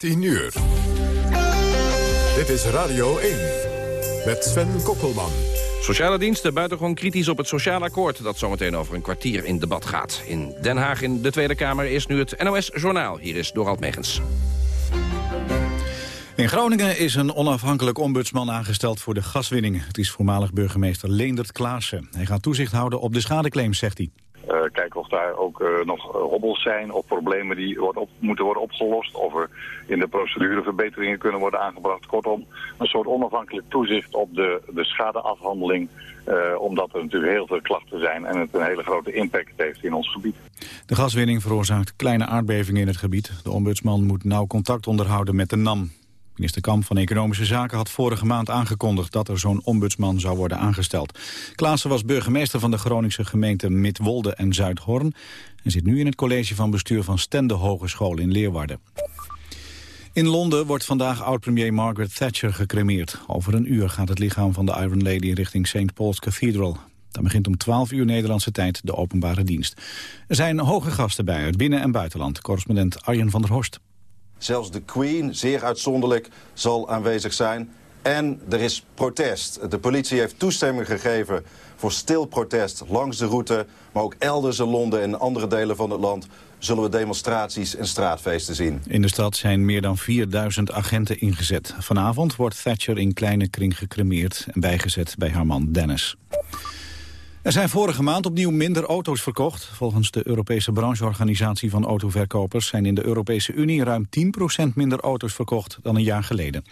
10 uur. Dit is Radio 1 met Sven Kokkelman. Sociale diensten buitengewoon kritisch op het sociaal akkoord... dat zometeen over een kwartier in debat gaat. In Den Haag in de Tweede Kamer is nu het NOS Journaal. Hier is Dorald Megens. In Groningen is een onafhankelijk ombudsman aangesteld voor de gaswinning. Het is voormalig burgemeester Leendert Klaassen. Hij gaat toezicht houden op de schadeclaims, zegt hij. Uh, kijken of daar ook uh, nog hobbels zijn of problemen die worden op, moeten worden opgelost. Of er in de procedure verbeteringen kunnen worden aangebracht. Kortom, een soort onafhankelijk toezicht op de, de schadeafhandeling. Omdat er natuurlijk heel veel klachten zijn en het een hele grote impact heeft in ons gebied. De gaswinning veroorzaakt kleine aardbevingen in het gebied. De ombudsman moet nauw contact onderhouden met de NAM. Minister Kamp van Economische Zaken had vorige maand aangekondigd dat er zo'n ombudsman zou worden aangesteld. Klaassen was burgemeester van de Groningse gemeenten Midwolde en Zuidhorn en zit nu in het college van bestuur van Stende Hogeschool in Leeuwarden. In Londen wordt vandaag oud-premier Margaret Thatcher gecremeerd. Over een uur gaat het lichaam van de Iron Lady richting St. Paul's Cathedral. Dan begint om 12 uur Nederlandse tijd de openbare dienst. Er zijn hoge gasten bij uit binnen- en buitenland. Correspondent Arjen van der Horst. Zelfs de Queen, zeer uitzonderlijk, zal aanwezig zijn. En er is protest. De politie heeft toestemming gegeven voor stil protest langs de route. Maar ook elders in Londen en andere delen van het land zullen we demonstraties en straatfeesten zien. In de stad zijn meer dan 4000 agenten ingezet. Vanavond wordt Thatcher in kleine kring gecremeerd en bijgezet bij haar man Dennis. Er zijn vorige maand opnieuw minder auto's verkocht. Volgens de Europese brancheorganisatie van autoverkopers... zijn in de Europese Unie ruim 10% minder auto's verkocht dan een jaar geleden.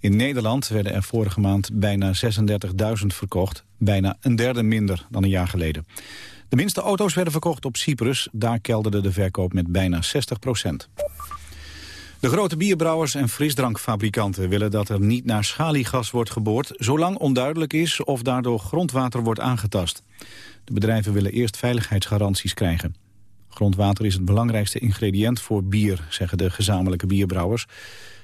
In Nederland werden er vorige maand bijna 36.000 verkocht. Bijna een derde minder dan een jaar geleden. De minste auto's werden verkocht op Cyprus. Daar kelderde de verkoop met bijna 60 de grote bierbrouwers en frisdrankfabrikanten willen dat er niet naar schaliegas wordt geboord... zolang onduidelijk is of daardoor grondwater wordt aangetast. De bedrijven willen eerst veiligheidsgaranties krijgen. Grondwater is het belangrijkste ingrediënt voor bier, zeggen de gezamenlijke bierbrouwers.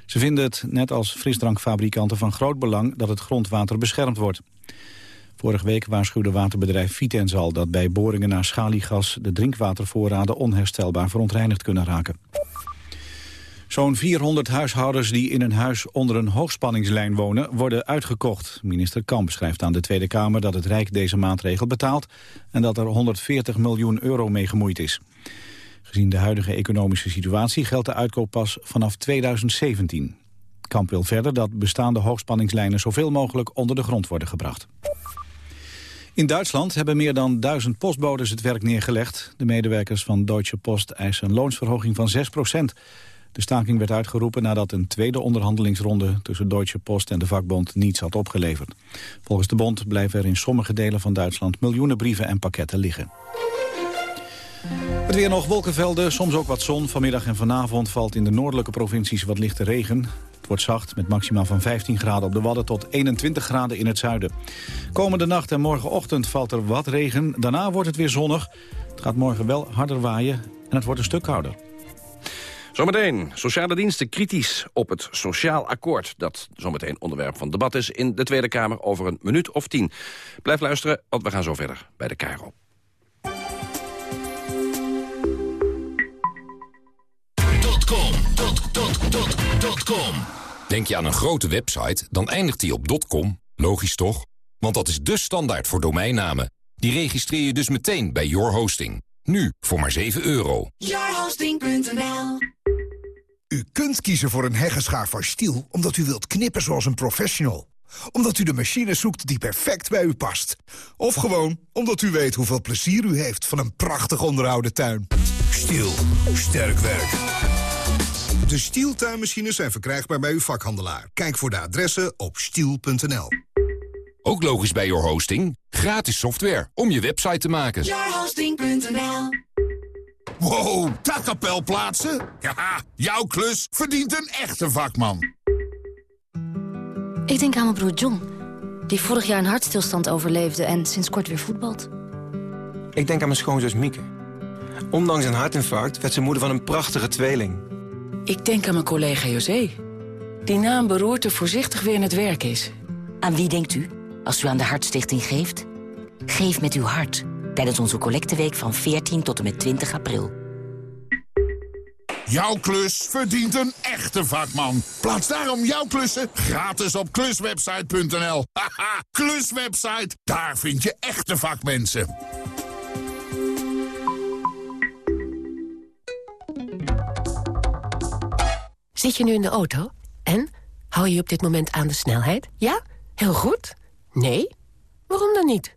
Ze vinden het, net als frisdrankfabrikanten, van groot belang dat het grondwater beschermd wordt. Vorige week waarschuwde waterbedrijf Vitenzal dat bij boringen naar schaliegas de drinkwatervoorraden onherstelbaar verontreinigd kunnen raken. Zo'n 400 huishoudens die in een huis onder een hoogspanningslijn wonen... worden uitgekocht. Minister Kamp schrijft aan de Tweede Kamer dat het Rijk deze maatregel betaalt... en dat er 140 miljoen euro mee gemoeid is. Gezien de huidige economische situatie geldt de uitkoop pas vanaf 2017. Kamp wil verder dat bestaande hoogspanningslijnen zoveel mogelijk onder de grond worden gebracht. In Duitsland hebben meer dan duizend postbodes het werk neergelegd. De medewerkers van Deutsche Post eisen een loonsverhoging van 6 procent. De staking werd uitgeroepen nadat een tweede onderhandelingsronde tussen Deutsche Post en de vakbond niets had opgeleverd. Volgens de bond blijven er in sommige delen van Duitsland miljoenen brieven en pakketten liggen. Het weer nog wolkenvelden, soms ook wat zon. Vanmiddag en vanavond valt in de noordelijke provincies wat lichte regen. Het wordt zacht met maximaal van 15 graden op de Wadden tot 21 graden in het zuiden. Komende nacht en morgenochtend valt er wat regen. Daarna wordt het weer zonnig. Het gaat morgen wel harder waaien en het wordt een stuk kouder. Zometeen, sociale diensten kritisch op het sociaal akkoord... dat zometeen onderwerp van debat is in de Tweede Kamer over een minuut of tien. Blijf luisteren, want we gaan zo verder bij de KRO. Denk je aan een grote website, dan eindigt die op .com. Logisch toch? Want dat is de standaard voor domeinnamen. Die registreer je dus meteen bij Your Hosting. Nu voor maar 7 euro. Yourhosting.nl U kunt kiezen voor een heggenschaar van Stiel... omdat u wilt knippen zoals een professional. Omdat u de machine zoekt die perfect bij u past. Of gewoon omdat u weet hoeveel plezier u heeft... van een prachtig onderhouden tuin. Stiel. Sterk werk. De Stiel tuinmachines zijn verkrijgbaar bij uw vakhandelaar. Kijk voor de adressen op stiel.nl. Ook logisch bij Your Hosting. Gratis software om je website te maken. Yourhosting.nl Wow, dakkapel plaatsen? Ja, jouw klus verdient een echte vakman. Ik denk aan mijn broer John, die vorig jaar een hartstilstand overleefde... en sinds kort weer voetbalt. Ik denk aan mijn schoonzus Mieke. Ondanks een hartinfarct werd ze moeder van een prachtige tweeling. Ik denk aan mijn collega José, die na een beroerte voorzichtig weer in het werk is. Aan wie denkt u als u aan de Hartstichting geeft? Geef met uw hart tijdens onze collecteweek van 14 tot en met 20 april. Jouw klus verdient een echte vakman. Plaats daarom jouw klussen gratis op kluswebsite.nl. Haha, kluswebsite, daar vind je echte vakmensen. Zit je nu in de auto? En? Hou je op dit moment aan de snelheid? Ja? Heel goed? Nee? Waarom dan niet?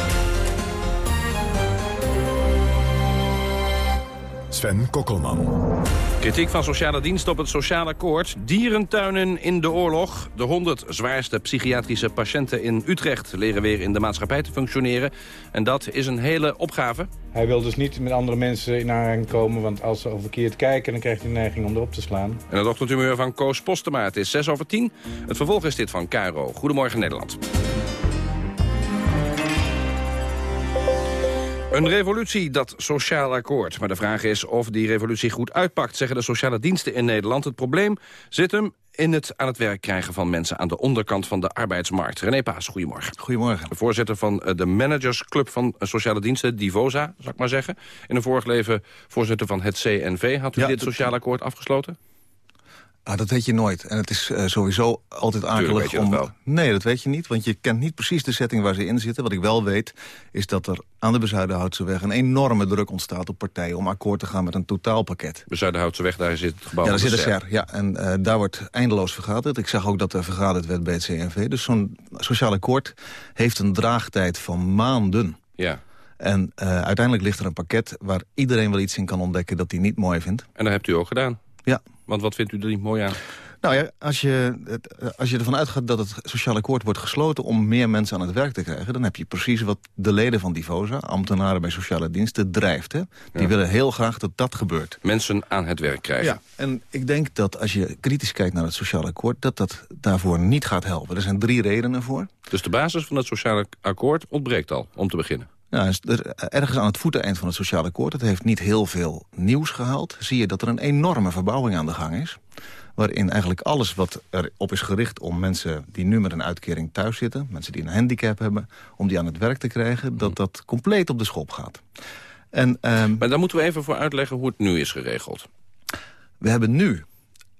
Sven Kokkelman. Kritiek van sociale dienst op het sociaal akkoord. Dierentuinen in de oorlog. De 100 zwaarste psychiatrische patiënten in Utrecht... leren weer in de maatschappij te functioneren. En dat is een hele opgave. Hij wil dus niet met andere mensen in aanraking komen... want als ze over verkeerd kijken, dan krijgt hij de neiging om erop te slaan. En het ochtendhumeur van Koos Postema. Het is 6 over 10. Het vervolg is dit van Caro. Goedemorgen Nederland. Een revolutie, dat sociaal akkoord. Maar de vraag is of die revolutie goed uitpakt, zeggen de sociale diensten in Nederland. Het probleem zit hem in het aan het werk krijgen van mensen aan de onderkant van de arbeidsmarkt. René Paas, goedemorgen. Goedemorgen. De voorzitter van eh, de managersclub van eh, sociale diensten, Divosa, zou ik maar zeggen. In een vorig leven voorzitter van het CNV. Had u Ja, dit sociaal akkoord afgesloten? Ah, dat weet je nooit. En het is eh, sowieso altijd akelig dat om... wel. Nee, dat weet je niet, want je kent niet precies de setting waar ze in zitten. Wat ik wel weet, is dat er aan de Bezuidenhoutse weg... een enorme druk ontstaat op partijen om akkoord te gaan met een totaalpakket. Bezuidenhoutse weg, daar zit het gebouw ja, daar zit de SER. Ja, en eh, daar wordt eindeloos vergaderd. Ik zag ook dat er vergaderd werd bij het CNV. Dus zo'n sociaal akkoord heeft een draagtijd van maanden. Ja. En eh, uiteindelijk ligt er een pakket waar iedereen wel iets in kan ontdekken... dat hij niet mooi vindt. En dat hebt u ook gedaan? Ja. Want wat vindt u er niet mooi aan? Nou ja, als je, het- als je ervan uitgaat dat het sociaal akkoord wordt gesloten... om meer mensen aan het werk te krijgen... dan heb je precies wat de leden van Divosa, ambtenaren bij sociale diensten, drijft. Hè? Die Ja. willen heel graag dat dat gebeurt. Mensen aan het werk krijgen. Ja, en ik denk dat als je kritisch kijkt naar het sociaal akkoord... dat dat daarvoor niet gaat helpen. Er zijn drie redenen voor. Dus de basis van het sociale akkoord ontbreekt al, om te beginnen. Is er- ergens aan het voeteneind van het sociaal akkoord... het heeft niet heel veel nieuws gehaald... zie je dat er een enorme verbouwing aan de gang is... waarin eigenlijk alles wat erop is gericht om mensen die nu met een uitkering thuis zitten... mensen die een handicap hebben, om die aan het werk te krijgen... dat dat compleet op de schop gaat. En, ehm, Maar daar moeten we even voor uitleggen hoe het nu is geregeld. we hebben nu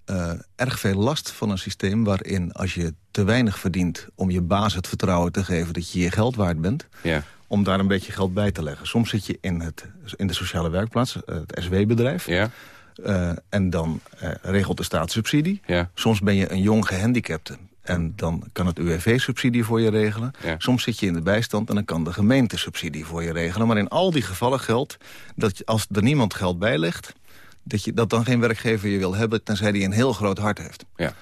eh, erg veel last van een systeem waarin als je te weinig verdient... om je baas het vertrouwen te geven dat je je geld waard bent... Ja. Om daar een beetje geld bij te leggen. Soms zit je in, het, in de sociale werkplaats, eh, het SW-bedrijf... Ja. Eh, en dan eh, regelt de staat subsidie. Ja. Soms ben je een jong gehandicapte. En dan kan het UWV subsidie voor je regelen. Ja. Soms zit je in de bijstand en dan kan de gemeente subsidie voor je regelen. Maar in al die gevallen geldt dat je, als er niemand geld bij legt... Dat, je, dat dan geen werkgever je wil hebben... tenzij die een heel groot hart heeft. Ja.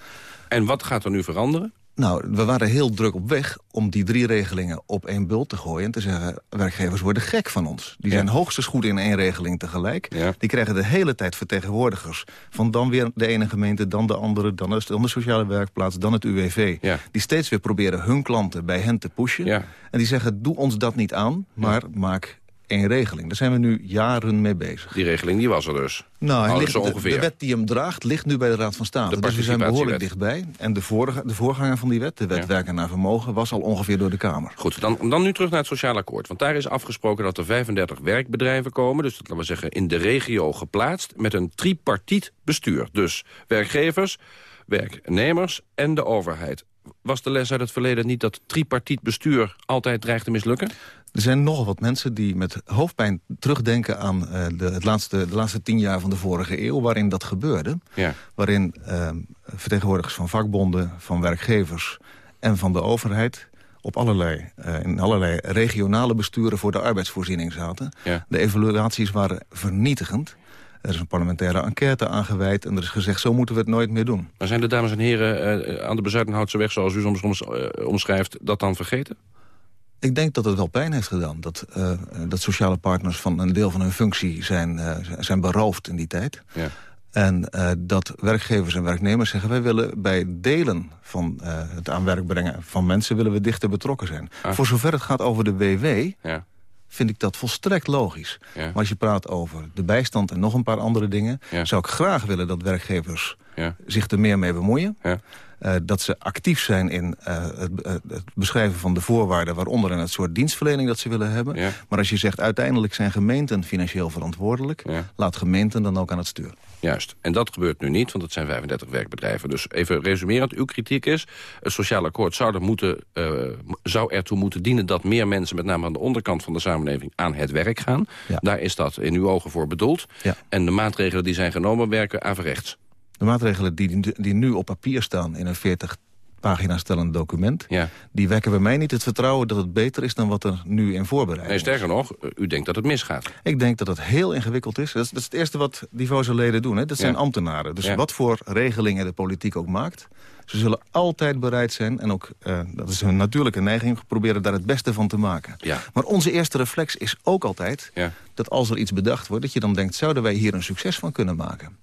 En wat gaat er nu veranderen? Nou, we waren heel druk op weg om die drie regelingen op één bult te gooien... en te zeggen, werkgevers worden gek van ons. Die Ja. zijn hoogstens goed in één regeling tegelijk. Ja. Die krijgen de hele tijd vertegenwoordigers. Van dan weer de ene gemeente, dan de andere... dan de, dan de sociale werkplaats, dan het UWV. Ja. Die steeds weer proberen hun klanten bij hen te pushen. En die zeggen, doe ons dat niet aan, maar maak één regeling. Daar zijn we nu jaren mee bezig. Die regeling die was er dus. Nou, hij ligt, zo ongeveer. de wet die hem draagt ligt nu bij de Raad van State. Dus we zijn behoorlijk dichtbij. En de, vorige, de voorganger van die wet, de wet Ja. werken naar vermogen... was al ongeveer door de Kamer. Goed, dan, dan nu terug naar het sociaal akkoord. Want daar is afgesproken dat er 35 werkbedrijven komen... dus dat laten we zeggen in de regio geplaatst... met een tripartiet bestuur. Dus werkgevers, werknemers en de overheid. Was de les uit het verleden niet dat tripartiet bestuur... altijd dreigt te mislukken? Er zijn nogal wat mensen die met hoofdpijn terugdenken aan eh, de, het laatste, de laatste tien jaar van de vorige eeuw... waarin dat gebeurde. Ja. Waarin eh, vertegenwoordigers van vakbonden, van werkgevers en van de overheid... op allerlei, eh, in allerlei regionale besturen voor de arbeidsvoorziening zaten. Ja. De evaluaties waren vernietigend. Er is een parlementaire enquête aangeweid en er is gezegd... zo moeten we het nooit meer doen. Maar zijn de dames en heren eh, aan de Bezuidenhoutse weg... zoals u soms eh, omschrijft, dat dan vergeten? Ik denk dat het wel pijn heeft gedaan. Dat, uh, dat sociale partners van een deel van hun functie zijn, uh, zijn beroofd in die tijd. Ja. En uh, dat werkgevers en werknemers zeggen... wij willen bij delen van het aan werk brengen van mensen... willen we dichter betrokken zijn. Ah. Voor zover het gaat over de WW... Ja. Vind ik dat volstrekt logisch. Ja. Maar als je praat over de bijstand en nog een paar andere dingen... zou ik graag willen dat werkgevers zich er meer mee bemoeien. Uh, dat ze actief zijn in uh, het, uh, het, beschrijven van de voorwaarden... waaronder in het soort dienstverlening dat ze willen hebben. Ja. Maar als je zegt uiteindelijk zijn gemeenten financieel verantwoordelijk... Ja. laat gemeenten dan ook aan het stuur. Juist. En dat gebeurt nu niet, want het zijn 35 werkbedrijven. Dus even resumerend, uw kritiek is... het sociaal akkoord zou, er moeten, zou ertoe moeten dienen... dat meer mensen, met name aan de onderkant van de samenleving... aan het werk gaan. Ja. Daar is dat in uw ogen voor bedoeld. En de maatregelen die zijn genomen werken averechts. De maatregelen die, die nu op papier staan in een 40 pagina's stellend document... Ja. die wekken bij mij niet het vertrouwen dat het beter is... dan wat er nu in voorbereiding nee, sterker nog, u denkt dat het misgaat. Ik denk dat het heel ingewikkeld is. Dat is, dat is het eerste wat die leden doen. Hè. Dat zijn ambtenaren. Dus wat voor regelingen de politiek ook maakt... Ze zullen altijd bereid zijn, en ook, uh, dat is hun natuurlijke neiging... proberen daar het beste van te maken. Ja. Maar onze eerste reflex is ook altijd... Ja. dat als er iets bedacht wordt, dat je dan denkt... zouden wij hier een succes van kunnen maken?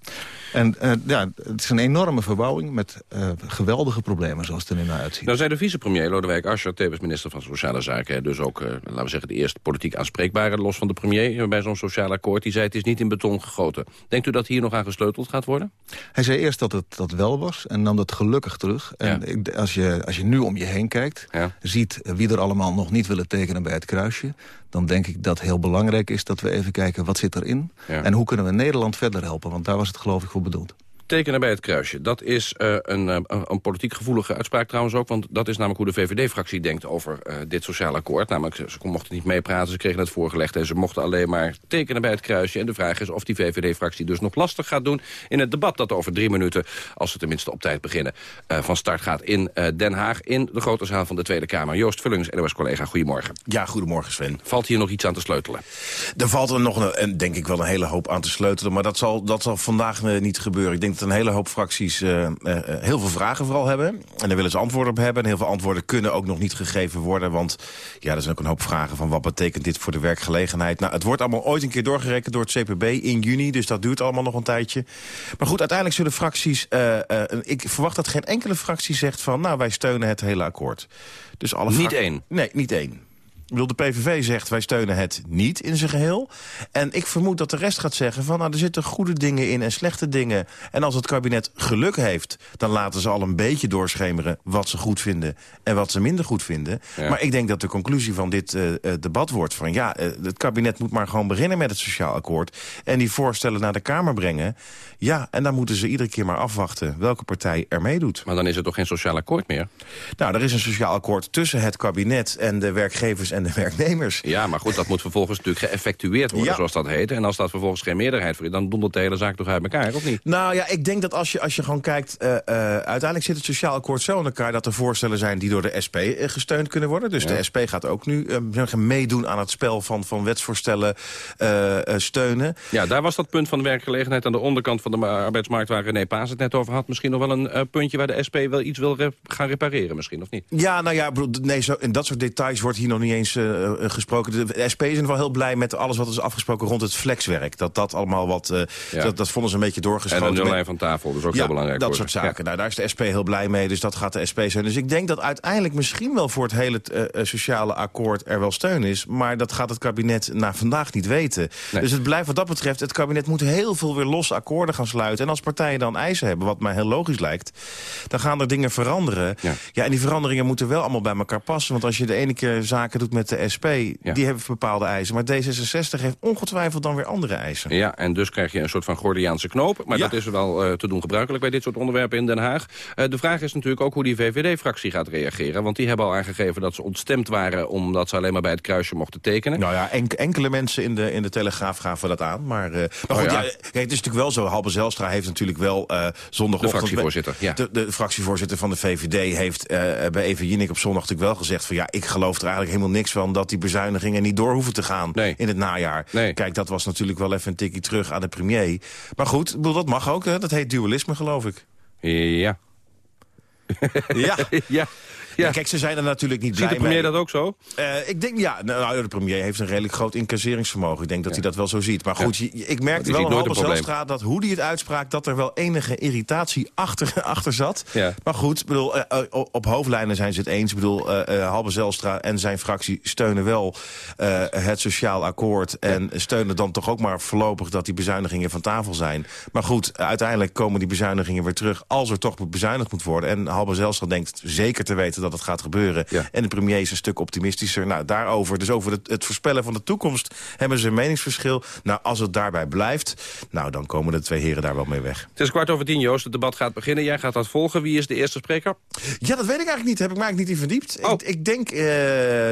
En uh, ja, het is een enorme verbouwing met uh, geweldige problemen zoals het er nu naar uitziet. Nou zei de vicepremier Lodewijk Asscher, tevens minister van Sociale Zaken... dus ook, uh, laten we zeggen, de eerste politiek aanspreekbare... los van de premier bij zo'n sociaal akkoord. Die zei het is niet in beton gegoten. Denkt u dat hier nog aan gesleuteld gaat worden? Hij zei eerst dat het dat wel was en nam dat gelukkig terug. En ja. ik, als, je, als je nu om je heen kijkt, ja. ziet wie er allemaal nog niet willen tekenen bij het kruisje dan denk ik dat heel belangrijk is dat we even kijken wat zit erin. Ja. En hoe kunnen we Nederland verder helpen, want daar was het geloof ik voor bedoeld tekenen bij het kruisje. Dat is uh, een, uh, een politiek gevoelige uitspraak trouwens ook. Want dat is namelijk hoe de VVD-fractie denkt over uh, dit sociaal akkoord. Namelijk, ze, ze mochten niet meepraten, ze kregen het voorgelegd... en ze mochten alleen maar tekenen bij het kruisje. En de vraag is of die VVD-fractie dus nog lastig gaat doen... in het debat dat over drie minuten, als ze tenminste op tijd beginnen... van start gaat in Den Haag, in de grote zaal van de Tweede Kamer. Joost Vullings, NOS-collega, goedemorgen. Ja, goedemorgen Sven. Valt hier nog iets aan te sleutelen? Er valt er nog, een, denk ik wel, een hele hoop aan te sleutelen. Maar dat zal, dat zal vandaag niet gebeuren. Ik denk dat een hele hoop fracties fracties uh, uh, heel veel vragen vooral hebben. En daar willen ze antwoorden op hebben. En heel veel antwoorden kunnen ook nog niet gegeven worden. Want ja, er zijn ook een hoop vragen van wat betekent dit voor de werkgelegenheid. Nou, het wordt allemaal ooit een keer doorgerekend door het CPB in juni. Dus dat duurt allemaal nog een tijdje. Maar goed, uiteindelijk zullen fracties... Ik verwacht dat geen enkele fractie zegt van... nou, wij steunen het hele akkoord. Dus alle niet één? Nee, niet één. De PVV zegt, wij steunen het niet in zijn geheel. En ik vermoed dat de rest gaat zeggen van... nou, er zitten goede dingen in en slechte dingen. En als het kabinet geluk heeft... dan laten ze al een beetje doorschemeren wat ze goed vinden... en wat ze minder goed vinden. Ja. Maar ik denk dat de conclusie van dit uh, debat wordt van... ja, uh, het kabinet moet maar gewoon beginnen met het sociaal akkoord... en die voorstellen naar de Kamer brengen. Ja, en dan moeten ze iedere keer maar afwachten welke partij er meedoet. Maar dan is er toch geen sociaal akkoord meer? Nou, er is een sociaal akkoord tussen het kabinet en de werkgevers en de werknemers. Ja, maar goed, dat moet vervolgens natuurlijk geëffectueerd worden, ja. zoals dat heet. En als dat vervolgens geen meerderheid voor is, dan dondert de hele zaak toch uit elkaar, of niet? Nou ja, ik denk dat als je, als je gewoon kijkt... Uh, uh, uiteindelijk zit het sociaal akkoord zo in elkaar... dat er voorstellen zijn die door de SP uh, gesteund kunnen worden. Dus ja. de SP gaat ook nu meedoen aan het spel van, van wetsvoorstellen steunen. Ja, daar was dat punt van de werkgelegenheid aan de onderkant van de arbeidsmarkt... waar René Paas het net over had. Misschien nog wel een puntje waar de SP wel iets wil gaan repareren misschien, of niet? Ja, nou ja, nee, zo, in dat soort details wordt hier nog niet eens uh, gesproken. De SP is wel heel blij met alles wat is afgesproken rond het flexwerk. Dat dat allemaal wat... Uh, ja. dat, dat vonden ze een beetje doorgeschoten. En de nullijn van tafel, dus ook ja, heel belangrijk. dat soort zaken. Ja. Nou, daar is de SP heel blij mee, dus dat gaat de SP zijn. Dus ik denk dat uiteindelijk misschien wel voor het hele uh, sociale akkoord er wel steun is. Maar dat gaat het kabinet na vandaag niet weten. Nee. Dus het blijft wat dat betreft, het kabinet moet heel veel weer los akkoorden gaan sluiten. En als partijen dan eisen hebben, wat mij heel logisch lijkt... dan gaan er dingen veranderen. Ja, ja en die veranderingen moeten wel allemaal bij elkaar passen. Want als je de ene keer zaken doet met de SP... Ja. die hebben bepaalde eisen. Maar D66 heeft ongetwijfeld dan weer andere eisen. Ja, en dus krijg je een soort van Gordiaanse knoop. Maar ja. dat is wel uh, te doen gebruikelijk bij dit soort onderwerpen in Den Haag. Uh, de vraag is natuurlijk ook hoe die VVD-fractie gaat reageren. Want die hebben al aangegeven dat ze ontstemd waren... omdat ze alleen maar bij het kruisje mochten tekenen. Nou ja, enk enkele mensen in de, in de Telegraaf gaven dat aan. Maar, uh, maar goed, oh ja. Ja, kijk, het is natuurlijk wel zo. Halbe Zelstra heeft natuurlijk wel zondagochtend... De fractievoorzitter, ja. De, de fractievoorzitter van de VVD heeft bij Even Jinnik op zondag natuurlijk wel gezegd... van ja, ik geloof er eigenlijk helemaal niks van... dat die bezuinigingen niet door hoeven te gaan nee. in het najaar. Nee. Kijk, dat was natuurlijk wel even een tikkie terug aan de premier. Maar goed, dat mag ook. Hè? Dat heet dualisme, geloof ik. Ja. ja. ja. Ja. Kijk, ze zijn er natuurlijk niet Ziet blij de premier mee. dat ook zo? Eh, ik denk, ja, nou, de premier heeft een redelijk groot incasseringsvermogen. Ik denk dat hij dat wel zo ziet. Maar goed, je- ik merkte wel ziet aan. Zijlstra dat hoe hij het uitspraak... dat er wel enige irritatie achter, achter zat. Ja. Maar goed, bedoel, eh, eh, op hoofdlijnen zijn ze het eens. Ik bedoel, eh eh, Halbe Zijlstra en zijn fractie steunen wel eh, het sociaal akkoord... en steunen dan toch ook maar voorlopig dat die bezuinigingen van tafel zijn. Maar goed, uiteindelijk komen die bezuinigingen weer terug... als er toch bezuinigd moet worden. En Halbe Zijlstra denkt zeker te weten dat het gaat gebeuren. En de premier is een stuk optimistischer. Nou, daarover, dus over het, het voorspellen van de toekomst... hebben ze een meningsverschil. Nou, als het daarbij blijft, nou, dan komen de twee heren daar wel mee weg. Het is kwart over tien, Joost. Het debat gaat beginnen. Jij gaat dat volgen. Wie is de eerste spreker? Ja, dat weet ik eigenlijk niet. Heb ik me eigenlijk niet in verdiept. Oh. Ik, ik denk, eh,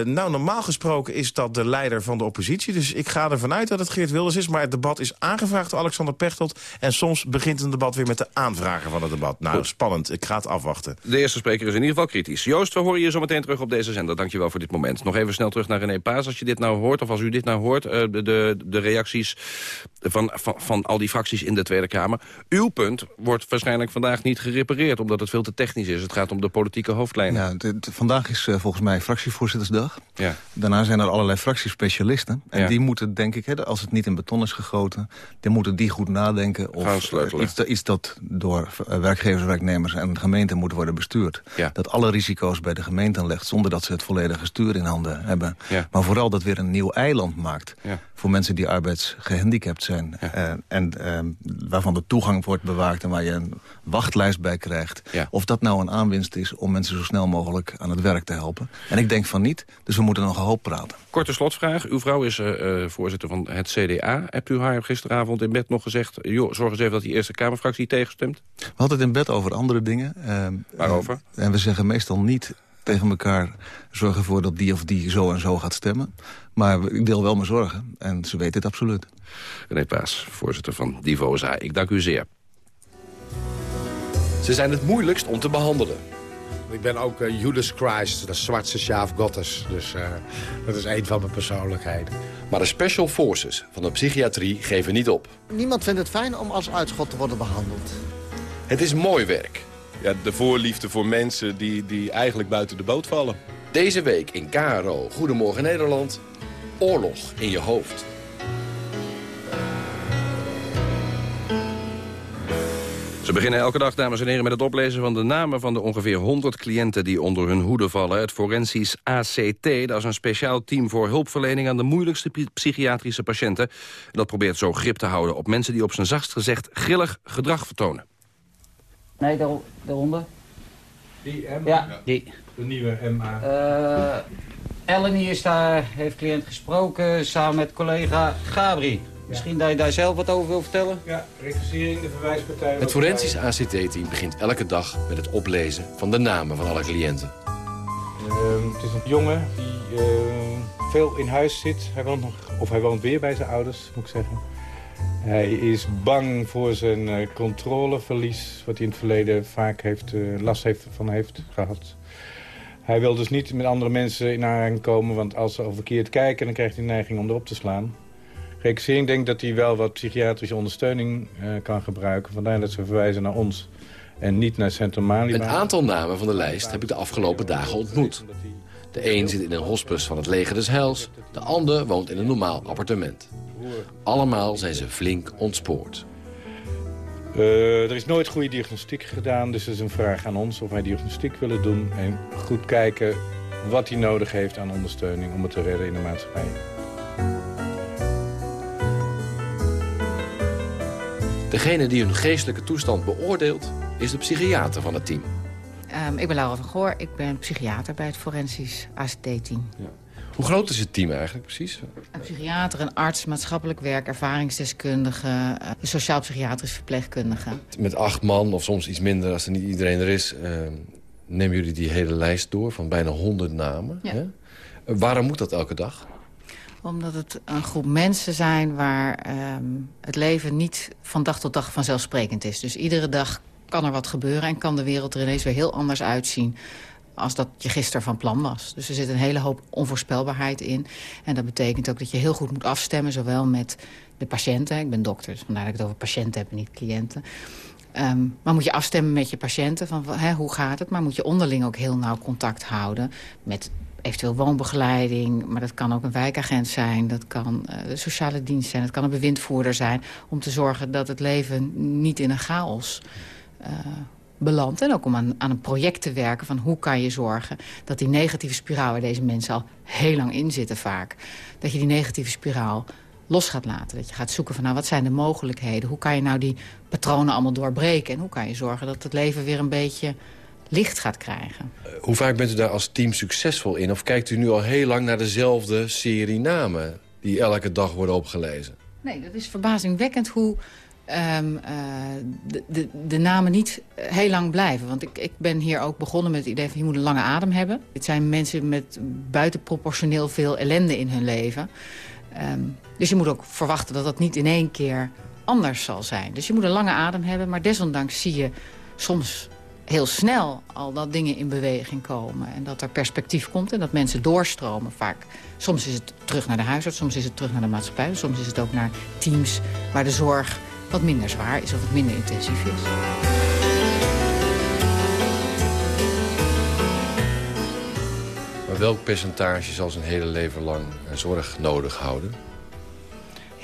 nou normaal gesproken is dat de leider van de oppositie. Dus ik ga ervan uit dat het Geert Wilders is. Maar het debat is aangevraagd door Alexander Pechtold. En soms begint een debat weer met de aanvrager van het debat. Nou, Goed. spannend. Ik ga het afwachten. De eerste spreker is in ieder geval kritisch. Joost, we horen je zo meteen terug op deze zender. Dankjewel voor dit moment. Nog even snel terug naar René Paas. Als je dit nou hoort, of als u dit nou hoort... eh, de, de, de reacties van, van, van al die fracties in de Tweede Kamer. Uw punt wordt waarschijnlijk vandaag niet gerepareerd... omdat het veel te technisch is. Het gaat om de politieke hoofdlijnen. Vandaag is eh, volgens mij fractievoorzittersdag. Ja. Daarna zijn er allerlei fractiespecialisten. En Ja. die moeten, denk ik, hè, als het niet in beton is gegoten... dan moeten die goed nadenken of eh, iets, iets dat door werkgevers, werknemers en gemeenten moet worden bestuurd. Ja. Dat alle risico's bij de gemeenten legt zonder dat ze het volledige stuur in handen hebben. Ja. Maar vooral dat weer een nieuw eiland maakt Ja. voor mensen die arbeidsgehandicapt zijn. Eh, en eh, waarvan de toegang wordt bewaakt en waar je een wachtlijst bij krijgt. Of dat nou een aanwinst is om mensen zo snel mogelijk aan het werk te helpen. En ik denk van niet, dus we moeten nog een hoop praten. Korte slotvraag. Uw vrouw is eh, eh, voorzitter van het CDA. Hebt u haar gisteravond in bed nog gezegd... joh, zorg eens even dat die Eerste Kamerfractie tegenstemt? We hadden het in bed over andere dingen. eh, Waarover? En we zeggen meestal niet tegen elkaar... zorg ervoor dat die of die zo en zo gaat stemmen. Maar ik deel wel mijn zorgen. En ze weet het absoluut. René Paas, voorzitter van Divosa. Ik dank u zeer. Ze zijn het moeilijkst om te behandelen. Ik ben ook eh, Judas Christ, de zwarte sjaaf Gottes. Dus eh, dat is een van mijn persoonlijkheden. Maar de special forces van de psychiatrie geven niet op. Niemand vindt het fijn om als uitschot te worden behandeld. Het is mooi werk. Ja, de voorliefde voor mensen die, die eigenlijk buiten de boot vallen. Deze week in KRO Goedemorgen Nederland. Oorlog in je hoofd. Ze beginnen elke dag, dames en heren, met het oplezen van de namen van de ongeveer 100 cliënten die onder hun hoede vallen. Het forensisch ACT, dat is een speciaal team voor hulpverlening aan de moeilijkste psychiatrische patiënten. En dat probeert zo grip te houden op mensen die op zijn zachtst gezegd grillig gedrag vertonen. Nee, daar, daaronder. Die M? Ja, die. De nieuwe MA. Eh Ellen hier is daar, heeft cliënt gesproken samen met collega Gabri. Misschien dat je daar zelf wat over wil vertellen? Ja, regissering, de verwijspartij. Het forensisch ACT-team begint elke dag met het oplezen van de namen van alle cliënten. Ehm, het is een jongen die ehm, veel in huis zit. Hij woont nog, of hij woont weer bij zijn ouders, moet ik zeggen. Hij is bang voor zijn eh, controleverlies, wat hij in het verleden vaak heeft, eh, last heeft, van heeft gehad. Hij wil dus niet met andere mensen in aanraking komen, want als ze al verkeerd kijken, dan krijgt hij de neiging om erop te slaan. Reclassering denkt dat hij wel wat psychiatrische ondersteuning eh, kan gebruiken. Vandaar dat ze verwijzen naar ons en niet naar Centrum Malibu. Een aantal namen van de lijst heb ik de afgelopen dagen ontmoet. De een zit in een hospice van het leger des Heils, de ander woont in een normaal appartement. Allemaal zijn ze flink ontspoord. Eh, er is nooit goede diagnostiek gedaan, dus het is een vraag aan ons of wij diagnostiek willen doen. En goed kijken wat hij nodig heeft aan ondersteuning om het te redden in de maatschappij. Degene die hun geestelijke toestand beoordeelt, is de psychiater van het team. Ehm, ik ben Laura van Goor, ik ben psychiater bij het forensisch ACT-team. Hoe groot is het team eigenlijk precies? Een psychiater, een arts, maatschappelijk werk, ervaringsdeskundige... eh, een sociaal-psychiatrisch verpleegkundige. Met acht man, of soms iets minder als er niet iedereen er is... eh, nemen jullie die hele lijst door van bijna honderd namen. Ja. Hè? Waarom moet dat elke dag? Omdat het een groep mensen zijn waar ehm, het leven niet van dag tot dag vanzelfsprekend is. Dus iedere dag kan er wat gebeuren en kan de wereld er ineens weer heel anders uitzien als dat je gisteren van plan was. Dus er zit een hele hoop onvoorspelbaarheid in. En dat betekent ook dat je heel goed moet afstemmen... zowel met de patiënten, ik ben dokter, dus vandaar dat ik het over patiënten heb en niet cliënten... Ehm, maar moet je afstemmen met je patiënten, van hoe gaat het? Maar moet je onderling ook heel nauw contact houden... met eventueel woonbegeleiding, maar dat kan ook een wijkagent zijn... dat kan uh, de sociale dienst zijn, dat kan een bewindvoerder zijn... om te zorgen dat het leven niet in een chaos uh, belandt. En ook om aan, aan, een project te werken van hoe kan je zorgen... dat die negatieve spiraal waar deze mensen al heel lang in zitten vaak... dat je die negatieve spiraal los gaat laten. Dat je gaat zoeken van nou, wat zijn de mogelijkheden? Hoe kan je nou die patronen allemaal doorbreken? En hoe kan je zorgen dat het leven weer een beetje licht gaat krijgen? Uh, hoe vaak bent u daar als team succesvol in? Of kijkt u nu al heel lang naar dezelfde serie namen... die elke dag worden opgelezen? Nee, dat is verbazingwekkend hoe... Um, uh, de, de, de, namen niet heel lang blijven. Want ik, ik ben hier ook begonnen met het idee van je moet een lange adem hebben. Het zijn mensen met buitenproportioneel veel ellende in hun leven. Um, dus je moet ook verwachten dat dat niet in één keer anders zal zijn. Dus je moet een lange adem hebben, maar desondanks zie je soms heel snel al dat dingen in beweging komen. En dat er perspectief komt en dat mensen doorstromen vaak. Soms is het terug naar de huisarts, soms is het terug naar de maatschappij... soms is het ook naar teams waar de zorg wat minder zwaar is of wat minder intensief is. Maar welk percentage zal zijn hele leven lang zorg nodig houden?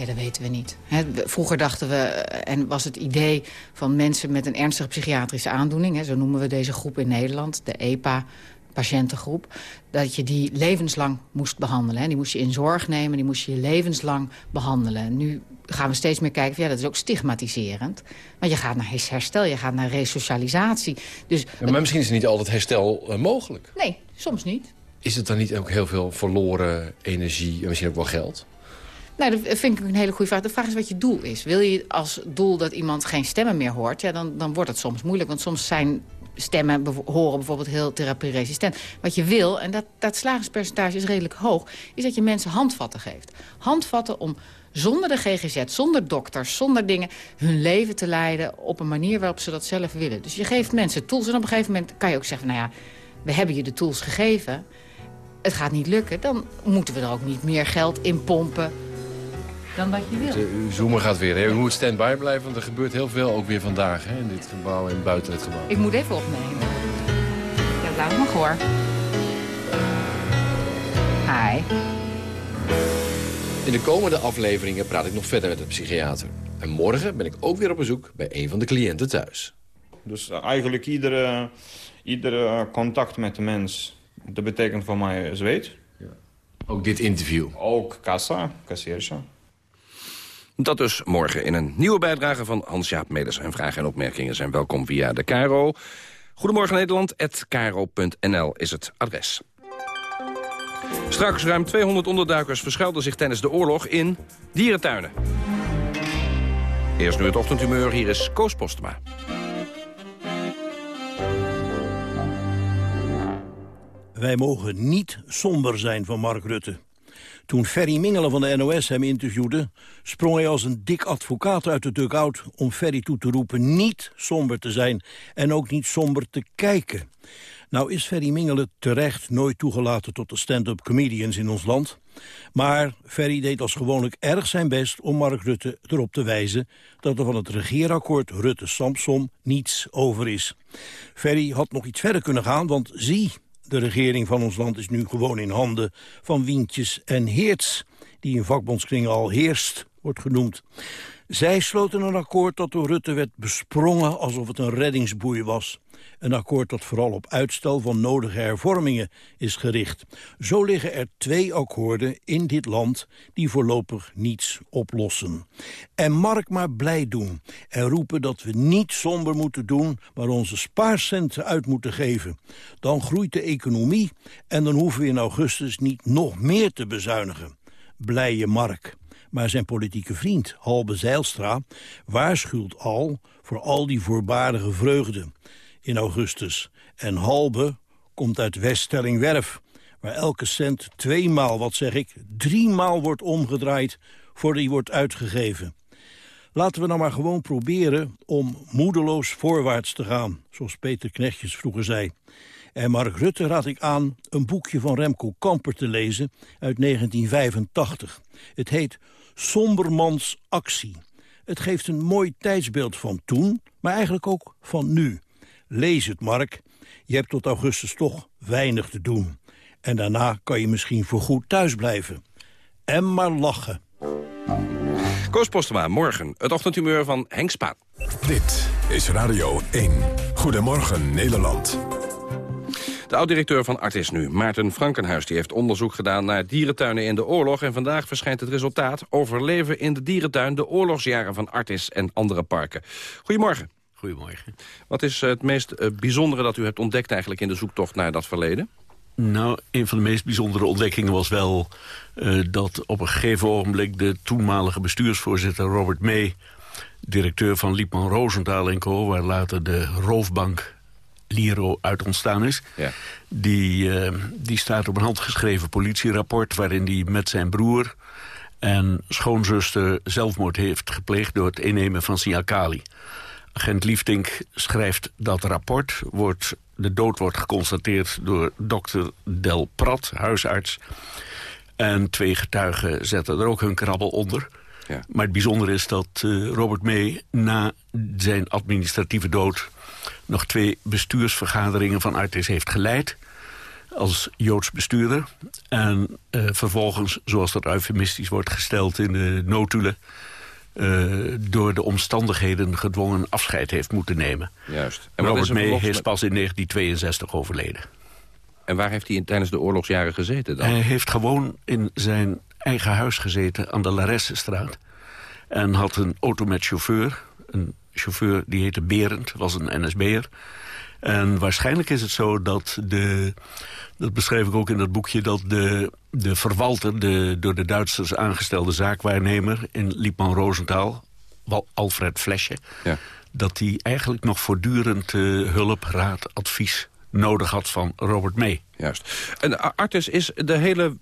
Ja, dat weten we niet. vroeger dachten we, en was het idee van mensen met een ernstige psychiatrische aandoening... zo noemen we deze groep in Nederland, de EPA, patiëntengroep... dat je die levenslang moest behandelen. Die moest je in zorg nemen, die moest je levenslang behandelen. Nu gaan we steeds meer kijken, ja, dat is ook stigmatiserend. Want je gaat naar herstel, je gaat naar resocialisatie. Dus, ja, maar misschien is er niet altijd herstel uh, mogelijk. Nee, soms niet. Is het dan niet ook heel veel verloren energie en misschien ook wel geld? Nou, dat vind ik een hele goede vraag. De vraag is wat je doel is. Wil je als doel dat iemand geen stemmen meer hoort... Ja, dan, dan wordt het soms moeilijk. Want soms zijn stemmen horen bijvoorbeeld heel therapieresistent. Wat je wil, en dat, dat slagingspercentage is redelijk hoog... is dat je mensen handvatten geeft. Handvatten om zonder de GGZ, zonder dokters, zonder dingen... hun leven te leiden op een manier waarop ze dat zelf willen. Dus je geeft mensen tools en op een gegeven moment kan je ook zeggen... nou ja, we hebben je de tools gegeven, het gaat niet lukken... dan moeten we er ook niet meer geld in pompen dan dat je wil. De zoomer gaat weer. U moet stand-by blijven, want er gebeurt heel veel ook weer vandaag hè, in dit gebouw en buiten het gebouw. Ik moet even opnemen. Ja, laat maar hoor. Hi. In de komende afleveringen praat ik nog verder met de psychiater. En morgen ben ik ook weer op bezoek bij een van de cliënten thuis. Dus eh, eigenlijk iedere, iedere contact met de mens, dat betekent voor mij zweet. Ja. Ook dit interview? Ook kassa, kassiertje. Dat dus morgen in een nieuwe bijdrage van Hans-Jaap Meders. En vragen en opmerkingen zijn welkom via de Caro. Goedemorgen Nederland, caro.nl is het adres. Straks ruim 200 onderduikers verschuilden zich tijdens de oorlog in dierentuinen. Eerst nu het ochtendhumeur, hier is Koos Postema. Wij mogen niet somber zijn van Mark Rutte. Toen Ferry Mingelen van de NOS hem interviewde... sprong hij als een dik advocaat uit de dugout om Ferry toe te roepen... niet somber te zijn en ook niet somber te kijken. Nou is Ferry Mingelen terecht nooit toegelaten tot de stand-up comedians in ons land. Maar Ferry deed als gewoonlijk erg zijn best om Mark Rutte erop te wijzen... dat er van het regeerakkoord Rutte-Samson niets over is. Ferry had nog iets verder kunnen gaan, want zie... De regering van ons land is nu gewoon in handen van Wientjes en Heerts... die in vakbondskringen al heerst, wordt genoemd. Zij sloten een akkoord dat door Rutte werd besprongen alsof het een reddingsboei was. Een akkoord dat vooral op uitstel van nodige hervormingen is gericht. Zo liggen er twee akkoorden in dit land die voorlopig niets oplossen. En Mark maar blij doen en roepen dat we niet somber moeten doen... maar onze spaarcenten uit moeten geven. Dan groeit de economie en dan hoeven we in augustus niet nog meer te bezuinigen. Blije Mark. Maar zijn politieke vriend, Halbe Zeilstra, waarschuwt al voor al die voorbarige vreugde in augustus. En Halbe komt uit Weststellingwerf, waar elke cent tweemaal, wat zeg ik, driemaal wordt omgedraaid voor die wordt uitgegeven. Laten we nou maar gewoon proberen om moedeloos voorwaarts te gaan, zoals Peter Knechtjes vroeger zei. En Mark Rutte raad ik aan een boekje van Remco Kamper te lezen uit 1985. Het heet Sombermans Actie. Het geeft een mooi tijdsbeeld van toen, maar eigenlijk ook van nu. Lees het, Mark. Je hebt tot augustus toch weinig te doen. En daarna kan je misschien voorgoed thuis blijven. En maar lachen. Koos Postema, morgen het ochtendhumeur van Henk Spaan. Dit is Radio 1. Goedemorgen Nederland. De oud-directeur van Artis nu, Maarten Frankenhuis... die heeft onderzoek gedaan naar dierentuinen in de oorlog... en vandaag verschijnt het resultaat overleven in de dierentuin... de oorlogsjaren van Artis en andere parken. Goedemorgen. Goedemorgen. Wat is het meest eh, bijzondere dat u hebt ontdekt eigenlijk in de zoektocht naar dat verleden? Nou, een van de meest bijzondere ontdekkingen was wel... Uh, dat op een gegeven ogenblik de toenmalige bestuursvoorzitter Robert May... directeur van Liepman Rosenthal Co., waar later de roofbank Liro uit ontstaan is... Ja. Die, uh, die staat op een handgeschreven politierapport... waarin hij met zijn broer en schoonzuster zelfmoord heeft gepleegd... door het innemen van Siakali. Agent Liefdink schrijft dat rapport. Wordt, de dood wordt geconstateerd door dokter Del Prat, huisarts. En twee getuigen zetten er ook hun krabbel onder. Ja. Maar het bijzondere is dat uh, Robert May na zijn administratieve dood... nog twee bestuursvergaderingen van Artis heeft geleid als Joods bestuurder. En uh, vervolgens, zoals dat eufemistisch wordt gesteld in de notulen... Uh, door de omstandigheden gedwongen afscheid heeft moeten nemen. Juist. En Robert May is pas in 1962 overleden. En waar heeft hij in, tijdens de oorlogsjaren gezeten dan? Hij heeft gewoon in zijn eigen huis gezeten aan de Laressestraat. En had een auto met chauffeur. Een chauffeur die heette Berend, was een NSB'er. En waarschijnlijk is het zo dat de... Dat beschreef ik ook in dat boekje... dat de, de verwalter, de door de Duitsers aangestelde zaakwaarnemer... in Liepman Rosenthal, Alfred Flesje... Ja. dat hij eigenlijk nog voortdurend uh, hulp, raad, advies nodig had van Robert May. Juist. En Artis is de hele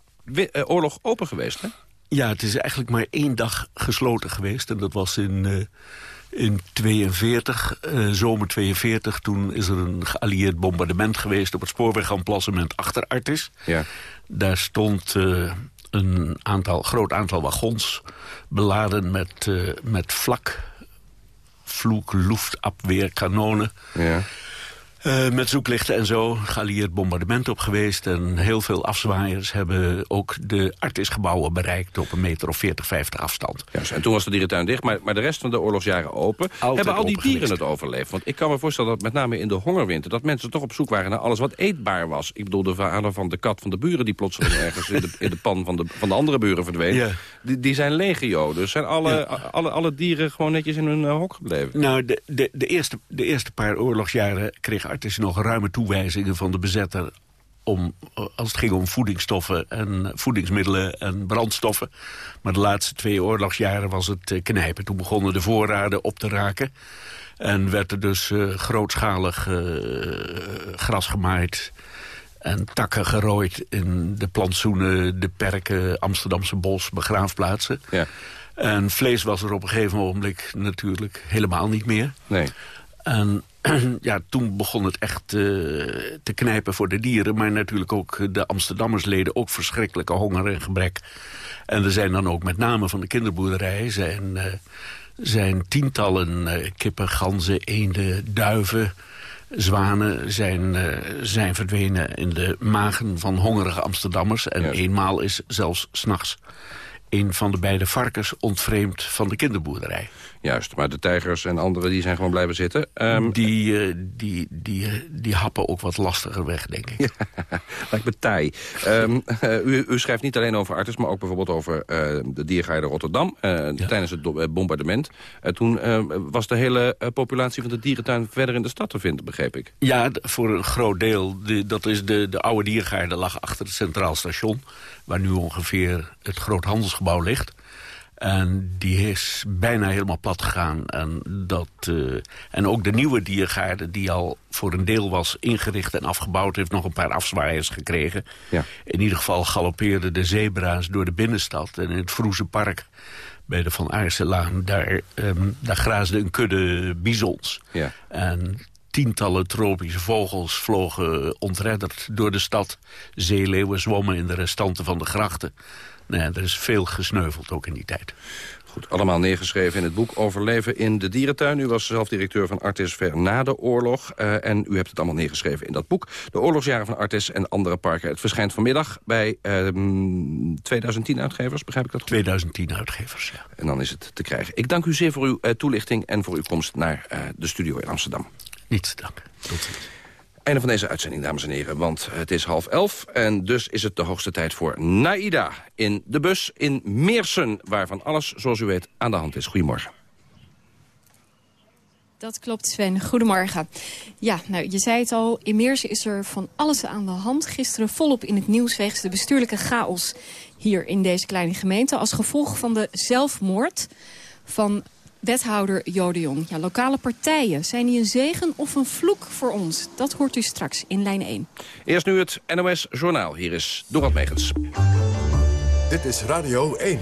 oorlog open geweest, hè? Ja, het is eigenlijk maar één dag gesloten geweest. En dat was in... Uh, in 42, uh, zomer 42, toen is er een geallieerd bombardement geweest... op het spoorwegemplacement achter Artis. Ja. Daar stond uh, een aantal, groot aantal wagons beladen met, uh, met vlak, vloek, luchtabweerkanonen. Ja. Uh, met zoeklichten en zo, geallieerd bombardement op geweest. En heel veel afzwaaiers hebben ook de Artis-gebouwen bereikt... op een meter of 40, 50 afstand. Ja, en toen was de dierentuin dicht, maar, maar de rest van de oorlogsjaren open. Altijd hebben al die dieren het overleefd? Want ik kan me voorstellen dat met name in de hongerwinter... dat mensen toch op zoek waren naar alles wat eetbaar was. Ik bedoel, de verhalen van de kat van de buren... die plotseling ergens in de, in de pan van de, van de andere buren verdween. Ja. Die, die zijn legio. Dus zijn alle, ja. alle, alle dieren gewoon netjes in hun uh, hok gebleven? Nou, de, de, de, eerste, de eerste paar oorlogsjaren kreeg Artis nog ruime toewijzingen van de bezetter om, als het ging om voedingsstoffen en voedingsmiddelen en brandstoffen. Maar de laatste twee oorlogsjaren was het eh, knijpen. Toen begonnen de voorraden op te raken. En werd er dus uh, grootschalig uh, gras gemaaid en takken gerooid in de plantsoenen, de perken, Amsterdamse bos, begraafplaatsen. Ja. En vlees was er op een gegeven moment natuurlijk helemaal niet meer. Nee. En ja, toen begon het echt uh, te knijpen voor de dieren. Maar natuurlijk ook de Amsterdammers leden ook verschrikkelijke honger en gebrek. En er zijn dan ook met name van de kinderboerderij... zijn, uh, zijn tientallen uh, kippen, ganzen, eenden, duiven, zwanen... Zijn, zijn verdwenen in de magen van hongerige Amsterdammers. En eenmaal is zelfs s'nachts een van de beide varkens ontvreemd van de kinderboerderij. Juist, maar de tijgers en anderen die zijn gewoon blijven zitten. Um, die, uh, die, die, die happen ook wat lastiger weg, denk ik. lijkt me taai. Um, uh, u, u, schrijft niet alleen over Artis, maar ook bijvoorbeeld over uh, de diergaarde Rotterdam. Ja. Tijdens het bombardement. toen was de hele populatie van de dierentuin verder in de stad te vinden, begreep ik. Ja, voor een groot deel. De, dat is de, de oude diergaarde lag achter het Centraal Station. Waar nu ongeveer het groothandelsgebouw ligt. En die is bijna helemaal plat gegaan. En, dat, uh, en ook de nieuwe diergaarde, die al voor een deel was ingericht en afgebouwd... heeft nog een paar afzwaaiers gekregen. Ja. In ieder geval galoppeerden de zebra's door de binnenstad. En in het Vroeze Park bij de Van Aarselaan, daar, um, daar graasde een kudde bizons. Ja. En tientallen tropische vogels vlogen ontredderd door de stad. Zeeleeuwen zwommen in de restanten van de grachten. Nou ja, er is veel gesneuveld ook in die tijd. Goed, allemaal neergeschreven in het boek Overleven in de dierentuin. U was zelf directeur van Artis ver na de oorlog. Uh, en u hebt het allemaal neergeschreven in dat boek. De oorlogsjaren van Artis en andere parken. Het verschijnt vanmiddag bij uh, 2010 uitgevers, begrijp ik dat goed? 2010 uitgevers, ja. En dan is het te krijgen. Ik dank u zeer voor uw uh, toelichting en voor uw komst naar uh, de studio in Amsterdam. Niets te danken. Tot ziens. Einde van deze uitzending, dames en heren, want het is half elf... en dus is het de hoogste tijd voor Naida in de bus in Meersen... waarvan alles, zoals u weet, aan de hand is. Goedemorgen. Dat klopt, Sven. Goedemorgen. Ja, nou, je zei het al, in Meersen is er van alles aan de hand. Gisteren volop in het nieuws wegens de bestuurlijke chaos hier in deze kleine gemeente... als gevolg van de zelfmoord van wethouder Jode Jong. Ja, lokale partijen, zijn die een zegen of een vloek voor ons? Dat hoort u straks in lijn 1. Eerst nu het NOS Journaal. Hier is Dorot Megens. Dit is Radio 1.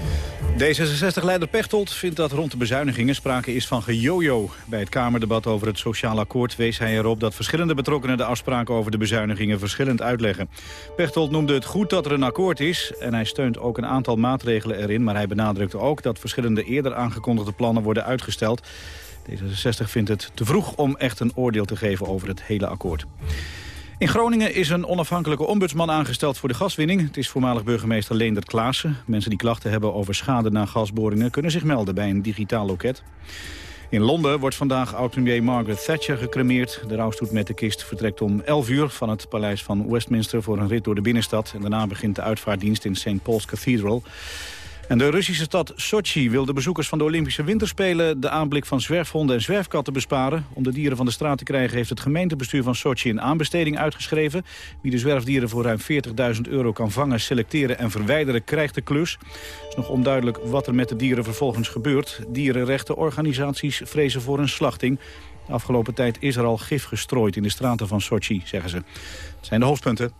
D66-leider Pechtold vindt dat rond de bezuinigingen sprake is van gejojo. Bij het Kamerdebat over het Sociaal Akkoord wees hij erop dat verschillende betrokkenen de afspraken over de bezuinigingen verschillend uitleggen. Pechtold noemde het goed dat er een akkoord is en hij steunt ook een aantal maatregelen erin, maar hij benadrukte ook dat verschillende eerder aangekondigde plannen worden uitgesteld. D66 vindt het te vroeg om echt een oordeel te geven over het hele akkoord. In Groningen is een onafhankelijke ombudsman aangesteld voor de gaswinning. Het is voormalig burgemeester Leendert Klaassen. Mensen die klachten hebben over schade na gasboringen... kunnen zich melden bij een digitaal loket. In Londen wordt vandaag oud-premier Margaret Thatcher gecremeerd. De rouwstoet met de kist vertrekt om 11 uur van het paleis van Westminster... voor een rit door de binnenstad. En daarna begint de uitvaartdienst in St. Paul's Cathedral. En de Russische stad Sochi wil de bezoekers van de Olympische Winterspelen... de aanblik van zwerfhonden en zwerfkatten besparen. Om de dieren van de straat te krijgen heeft het gemeentebestuur van Sochi... een aanbesteding uitgeschreven. Wie de zwerfdieren voor ruim 40.000 euro kan vangen, selecteren en verwijderen... krijgt de klus. Het is nog onduidelijk wat er met de dieren vervolgens gebeurt. Dierenrechtenorganisaties vrezen voor een slachting. De afgelopen tijd is er al gif gestrooid in de straten van Sochi, zeggen ze. Het zijn de hoofdpunten.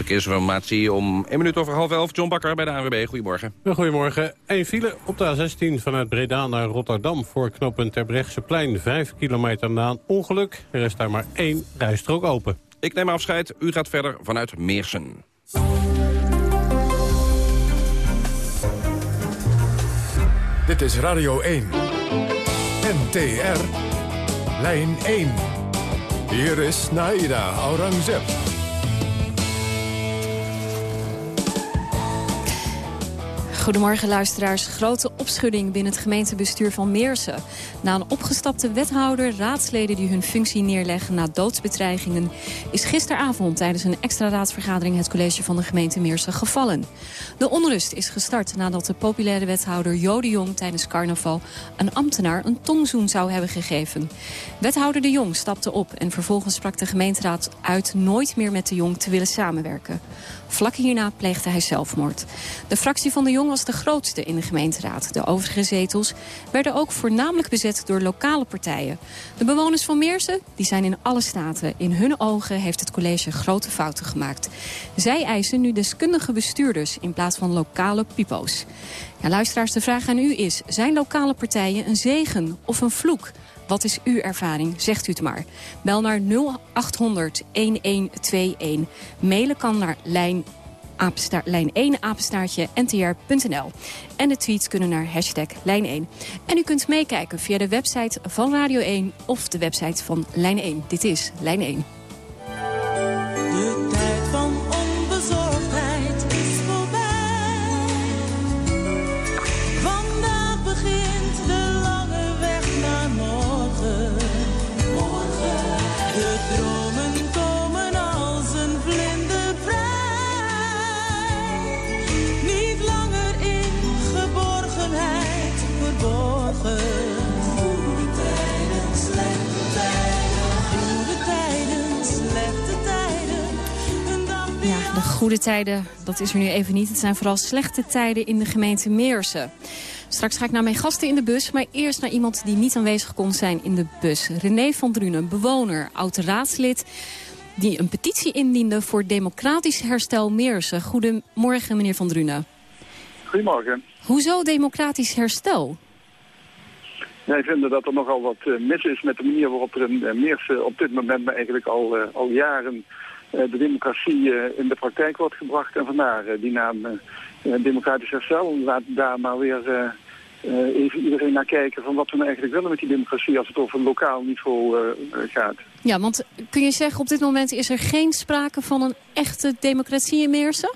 Verkeersinformatie om 1 minuut over half elf. John Bakker bij de ANWB. Goedemorgen. Goedemorgen. Een file op de A16 vanuit Breda naar Rotterdam... voor knooppunt Terbrechtseplein. Vijf kilometer na een ongeluk. Er is daar maar één rijstrook open. Ik neem afscheid. U gaat verder vanuit Meersen. Dit is Radio 1. NTR. Lijn 1. Hier is Naida Aurangzeb. Goedemorgen luisteraars. Grote opschudding binnen het gemeentebestuur van Meersen. Na een opgestapte wethouder, raadsleden die hun functie neerleggen na doodsbedreigingen... is gisteravond tijdens een extra raadsvergadering het college van de gemeente Meersen gevallen. De onrust is gestart nadat de populaire wethouder Jode Jong tijdens carnaval... een ambtenaar een tongzoen zou hebben gegeven. Wethouder de Jong stapte op en vervolgens sprak de gemeenteraad uit... nooit meer met de Jong te willen samenwerken. Vlak hierna pleegde hij zelfmoord. De fractie van de Jong was de grootste in de gemeenteraad. De overige zetels werden ook voornamelijk bezet door lokale partijen. De bewoners van Meersen die zijn in alle staten. In hun ogen heeft het college grote fouten gemaakt. Zij eisen nu deskundige bestuurders in plaats van lokale pipo's. Ja, luisteraars, de vraag aan u is... zijn lokale partijen een zegen of een vloek? Wat is uw ervaring? Zegt u het maar. Bel naar 0800 1121. Mailen kan naar lijn lijn 1 apenstaartje ntr.nl. En de tweets kunnen naar hashtag lijn 1. En u kunt meekijken via de website van Radio 1 of de website van Lijn 1. Dit is Lijn 1. Goede tijden, dat is er nu even niet. Het zijn vooral slechte tijden in de gemeente Meersen. Straks ga ik naar mijn gasten in de bus, maar eerst naar iemand die niet aanwezig kon zijn in de bus. René van Drunen, bewoner, oud-raadslid, die een petitie indiende voor democratisch herstel Meersen. Goedemorgen, meneer van Drunen. Goedemorgen. Hoezo democratisch herstel? Wij vinden dat er nogal wat eh, mis is met de manier waarop er in uh, Meersen op dit moment, maar eigenlijk al, eh, al jaren, de democratie eh, in de praktijk wordt gebracht. En vandaar eh, die naam eh, democratisch herstel. Laat daar maar weer even iedereen naar kijken van wat we nou eigenlijk willen met die democratie als het over lokaal niveau gaat. Ja, want kun je zeggen op dit moment is er geen sprake van een echte democratie in Meersen?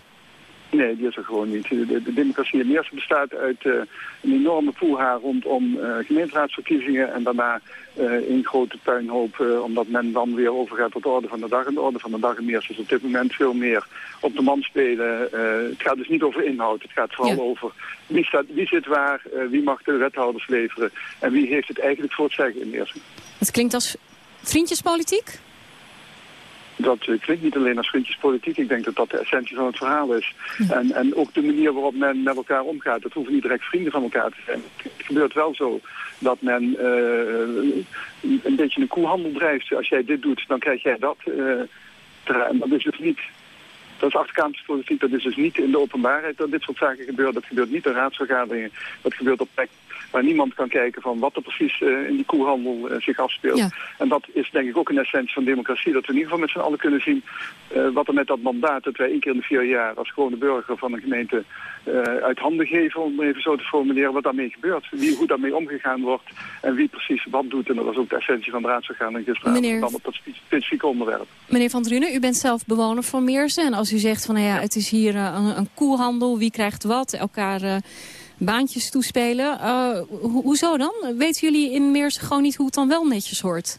Nee, die is er gewoon niet. De, de democratie in Meersen bestaat uit uh, een enorme poelhaar rondom uh, gemeenteraadsverkiezingen en daarna uh, een grote puinhoop, omdat men dan weer overgaat tot de orde van de dag. En de orde van de dag in Meersen is op dit moment veel meer op de man spelen. het gaat dus niet over inhoud, het gaat vooral over wie, staat, wie zit waar, wie mag de wethouders leveren en wie heeft het eigenlijk voor het zeggen in Meersen. Het klinkt als vriendjespolitiek? Dat uh, klinkt niet alleen als vriendjespolitiek. Ik denk dat dat de essentie van het verhaal is. En, en ook de manier waarop men met elkaar omgaat. Dat hoeven niet direct vrienden van elkaar te zijn. Het gebeurt wel zo dat men uh, een beetje een koehandel drijft. Als jij dit doet, dan krijg jij dat. Uh, dat is dus niet... Dat is achterkamertje politiek. Dat is dus niet in de openbaarheid dat dit soort zaken gebeurt. Dat gebeurt niet in raadsvergaderingen. Dat gebeurt op plek waar niemand kan kijken van wat er precies uh, in die koehandel uh, zich afspeelt. Ja. En dat is denk ik ook een essentie van democratie. Dat we in ieder geval met z'n allen kunnen zien uh, wat er met dat mandaat dat wij één keer in de vier jaar als gewone burger van een gemeente uit handen geven, om even zo te formuleren, wat daarmee gebeurt. Wie, hoe daarmee omgegaan wordt en wie precies wat doet. En dat was ook de essentie van de raadsorgaan gisteravond Meneer... dan op dat specifieke onderwerp. Meneer Van Drunen, u bent zelf bewoner van Meersen. En als u zegt van nou ja, het is hier een, een koehandel, wie krijgt wat, elkaar baantjes toespelen. Ho hoezo dan? Weten jullie in Meers gewoon niet hoe het dan wel netjes hoort?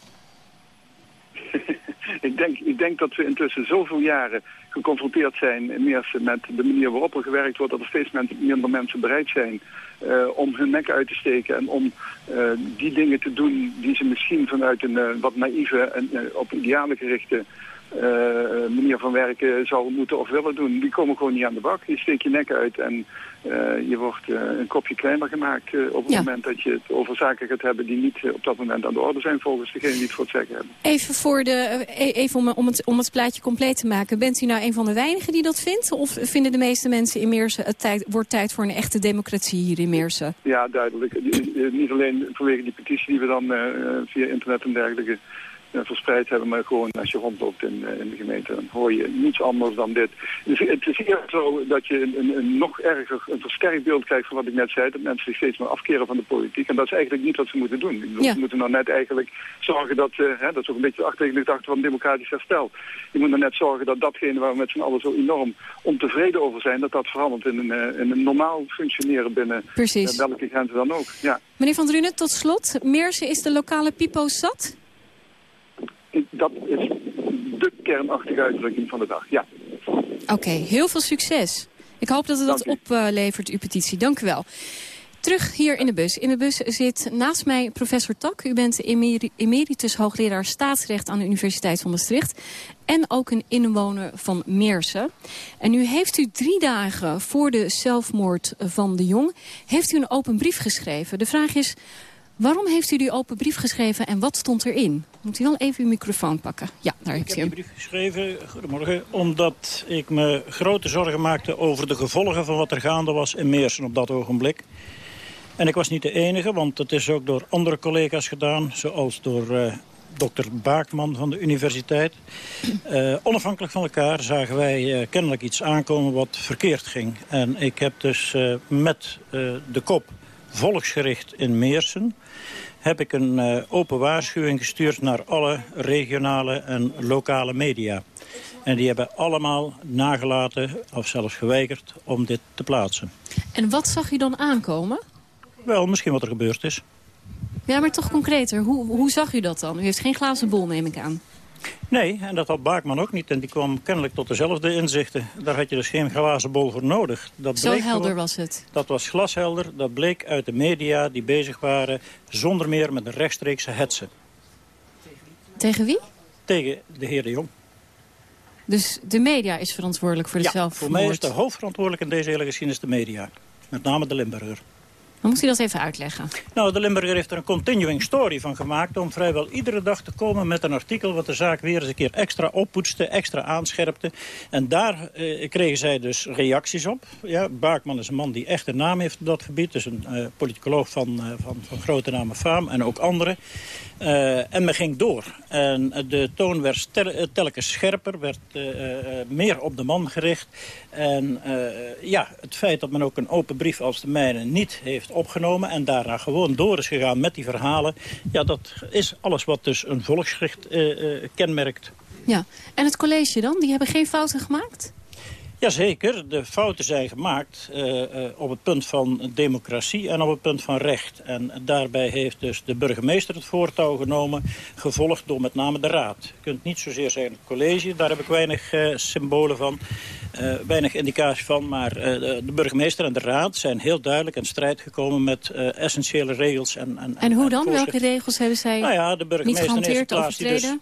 ik, denk, ik denk dat we intussen zoveel jaren geconfronteerd zijn in Meersen met de manier waarop er gewerkt wordt, dat er steeds minder mensen bereid zijn uh, om hun nek uit te steken en om uh, die dingen te doen die ze misschien vanuit een wat naïeve en op idealen gerichte manier van werken zouden moeten of willen doen. Die komen gewoon niet aan de bak. Je steekt je nek uit en uh, je wordt uh, een kopje kleiner gemaakt uh, op het ja. moment dat je het over zaken gaat hebben die niet op dat moment aan de orde zijn volgens degene die het voor het zeggen hebben. Even, voor de, even om, om, het, om het plaatje compleet te maken. Bent u nou een van de weinigen die dat vindt? Of vinden de meeste mensen in Meersen het tijd, wordt tijd voor een echte democratie hier in Meersen? Ja, duidelijk. Niet alleen vanwege die petitie die we dan via internet en dergelijke verspreid hebben. Maar gewoon als je rondloopt in, in de gemeente, dan hoor je niets anders dan dit. Dus het is eerder zo dat je een, een, een, nog erger, een versterkt beeld krijgt van wat ik net zei. Dat mensen zich steeds meer afkeren van de politiek. En dat is eigenlijk niet wat ze moeten doen. Bedoel, ja. Ze moeten nou net eigenlijk zorgen dat, uh, hè, dat is ook een beetje de achtergedachte van democratisch herstel. Je moet nou net zorgen dat datgene waar we met z'n allen zo enorm ontevreden over zijn, dat dat verandert in een, in een normaal functioneren binnen uh, welke grenzen dan ook. Ja. Meneer Van Drunen, tot slot. Meersen is de lokale pipo zat? Dat is de kernachtige uitdrukking van de dag, ja. Oké, okay, heel veel succes. Ik hoop dat het dat oplevert, uw petitie. Dank u wel. Terug hier in de bus. In de bus zit naast mij professor Tak. U bent emeritus hoogleraar staatsrecht aan de Universiteit van Maastricht. En ook een inwoner van Meersen. En nu heeft u drie dagen voor de zelfmoord van de Jong... heeft u een open brief geschreven. De vraag is, Waarom heeft u die open brief geschreven en wat stond erin? Moet u wel even uw microfoon pakken. Ja, daar heeft ik u hem. Ik heb die brief geschreven, goedemorgen, omdat ik me grote zorgen maakte over de gevolgen van wat er gaande was in Meersen op dat ogenblik. En ik was niet de enige, want het is ook door andere collega's gedaan, zoals door uh, dokter Baakman van de universiteit. Uh, onafhankelijk van elkaar zagen wij uh, kennelijk iets aankomen wat verkeerd ging. En ik heb dus met de kop volksgericht in Meersen heb ik een uh, open waarschuwing gestuurd naar alle regionale en lokale media. En die hebben allemaal nagelaten, of zelfs geweigerd, om dit te plaatsen. En wat zag u dan aankomen? Wel, misschien wat er gebeurd is. Ja, maar toch concreter. Hoe, hoe zag u dat dan? U heeft geen glazen bol, neem ik aan. Nee, en dat had Baakman ook niet. En die kwam kennelijk tot dezelfde inzichten. Daar had je dus geen glazen bol voor nodig. Dat Zo helder was het? Dat was glashelder. Dat bleek uit de media die bezig waren... zonder meer met een rechtstreekse hetsen. Tegen wie? Tegen de heer De Jong. Dus de media is verantwoordelijk voor de ja, zelfmoord? voor mij is de hoofdverantwoordelijk in deze hele geschiedenis de media. Met name de Limburger. Dan moet u dat even uitleggen. Nou, de Limburger heeft er een continuing story van gemaakt... om vrijwel iedere dag te komen met een artikel... wat de zaak weer eens een keer extra oppoetste, extra aanscherpte. En daar eh, kregen zij dus reacties op. Ja, Baakman is een man die echt een naam heeft op dat gebied. Dus een eh, politicoloog van, eh, van, van grote naam en faam. En ook anderen. Uh, en men ging door. En de toon werd eh, telkens scherper, werd meer op de man gericht. En ja, het feit dat men ook een open brief als de mijne niet heeft opgenomen... en daarna gewoon door is gegaan met die verhalen... ja, dat is alles wat dus een volksgericht kenmerkt. Ja, en het college dan? Die hebben geen fouten gemaakt? Jazeker, de fouten zijn gemaakt uh, uh, op het punt van democratie en op het punt van recht. En daarbij heeft dus de burgemeester het voortouw genomen, gevolgd door met name de raad. Je kunt niet zozeer zeggen het college, daar heb ik weinig uh, symbolen van, weinig indicatie van. Maar de burgemeester en de raad zijn heel duidelijk in strijd gekomen met essentiële regels. En, en, en hoe dan? Welke regels hebben zij nou ja, de burgemeester in eerste plaats die dus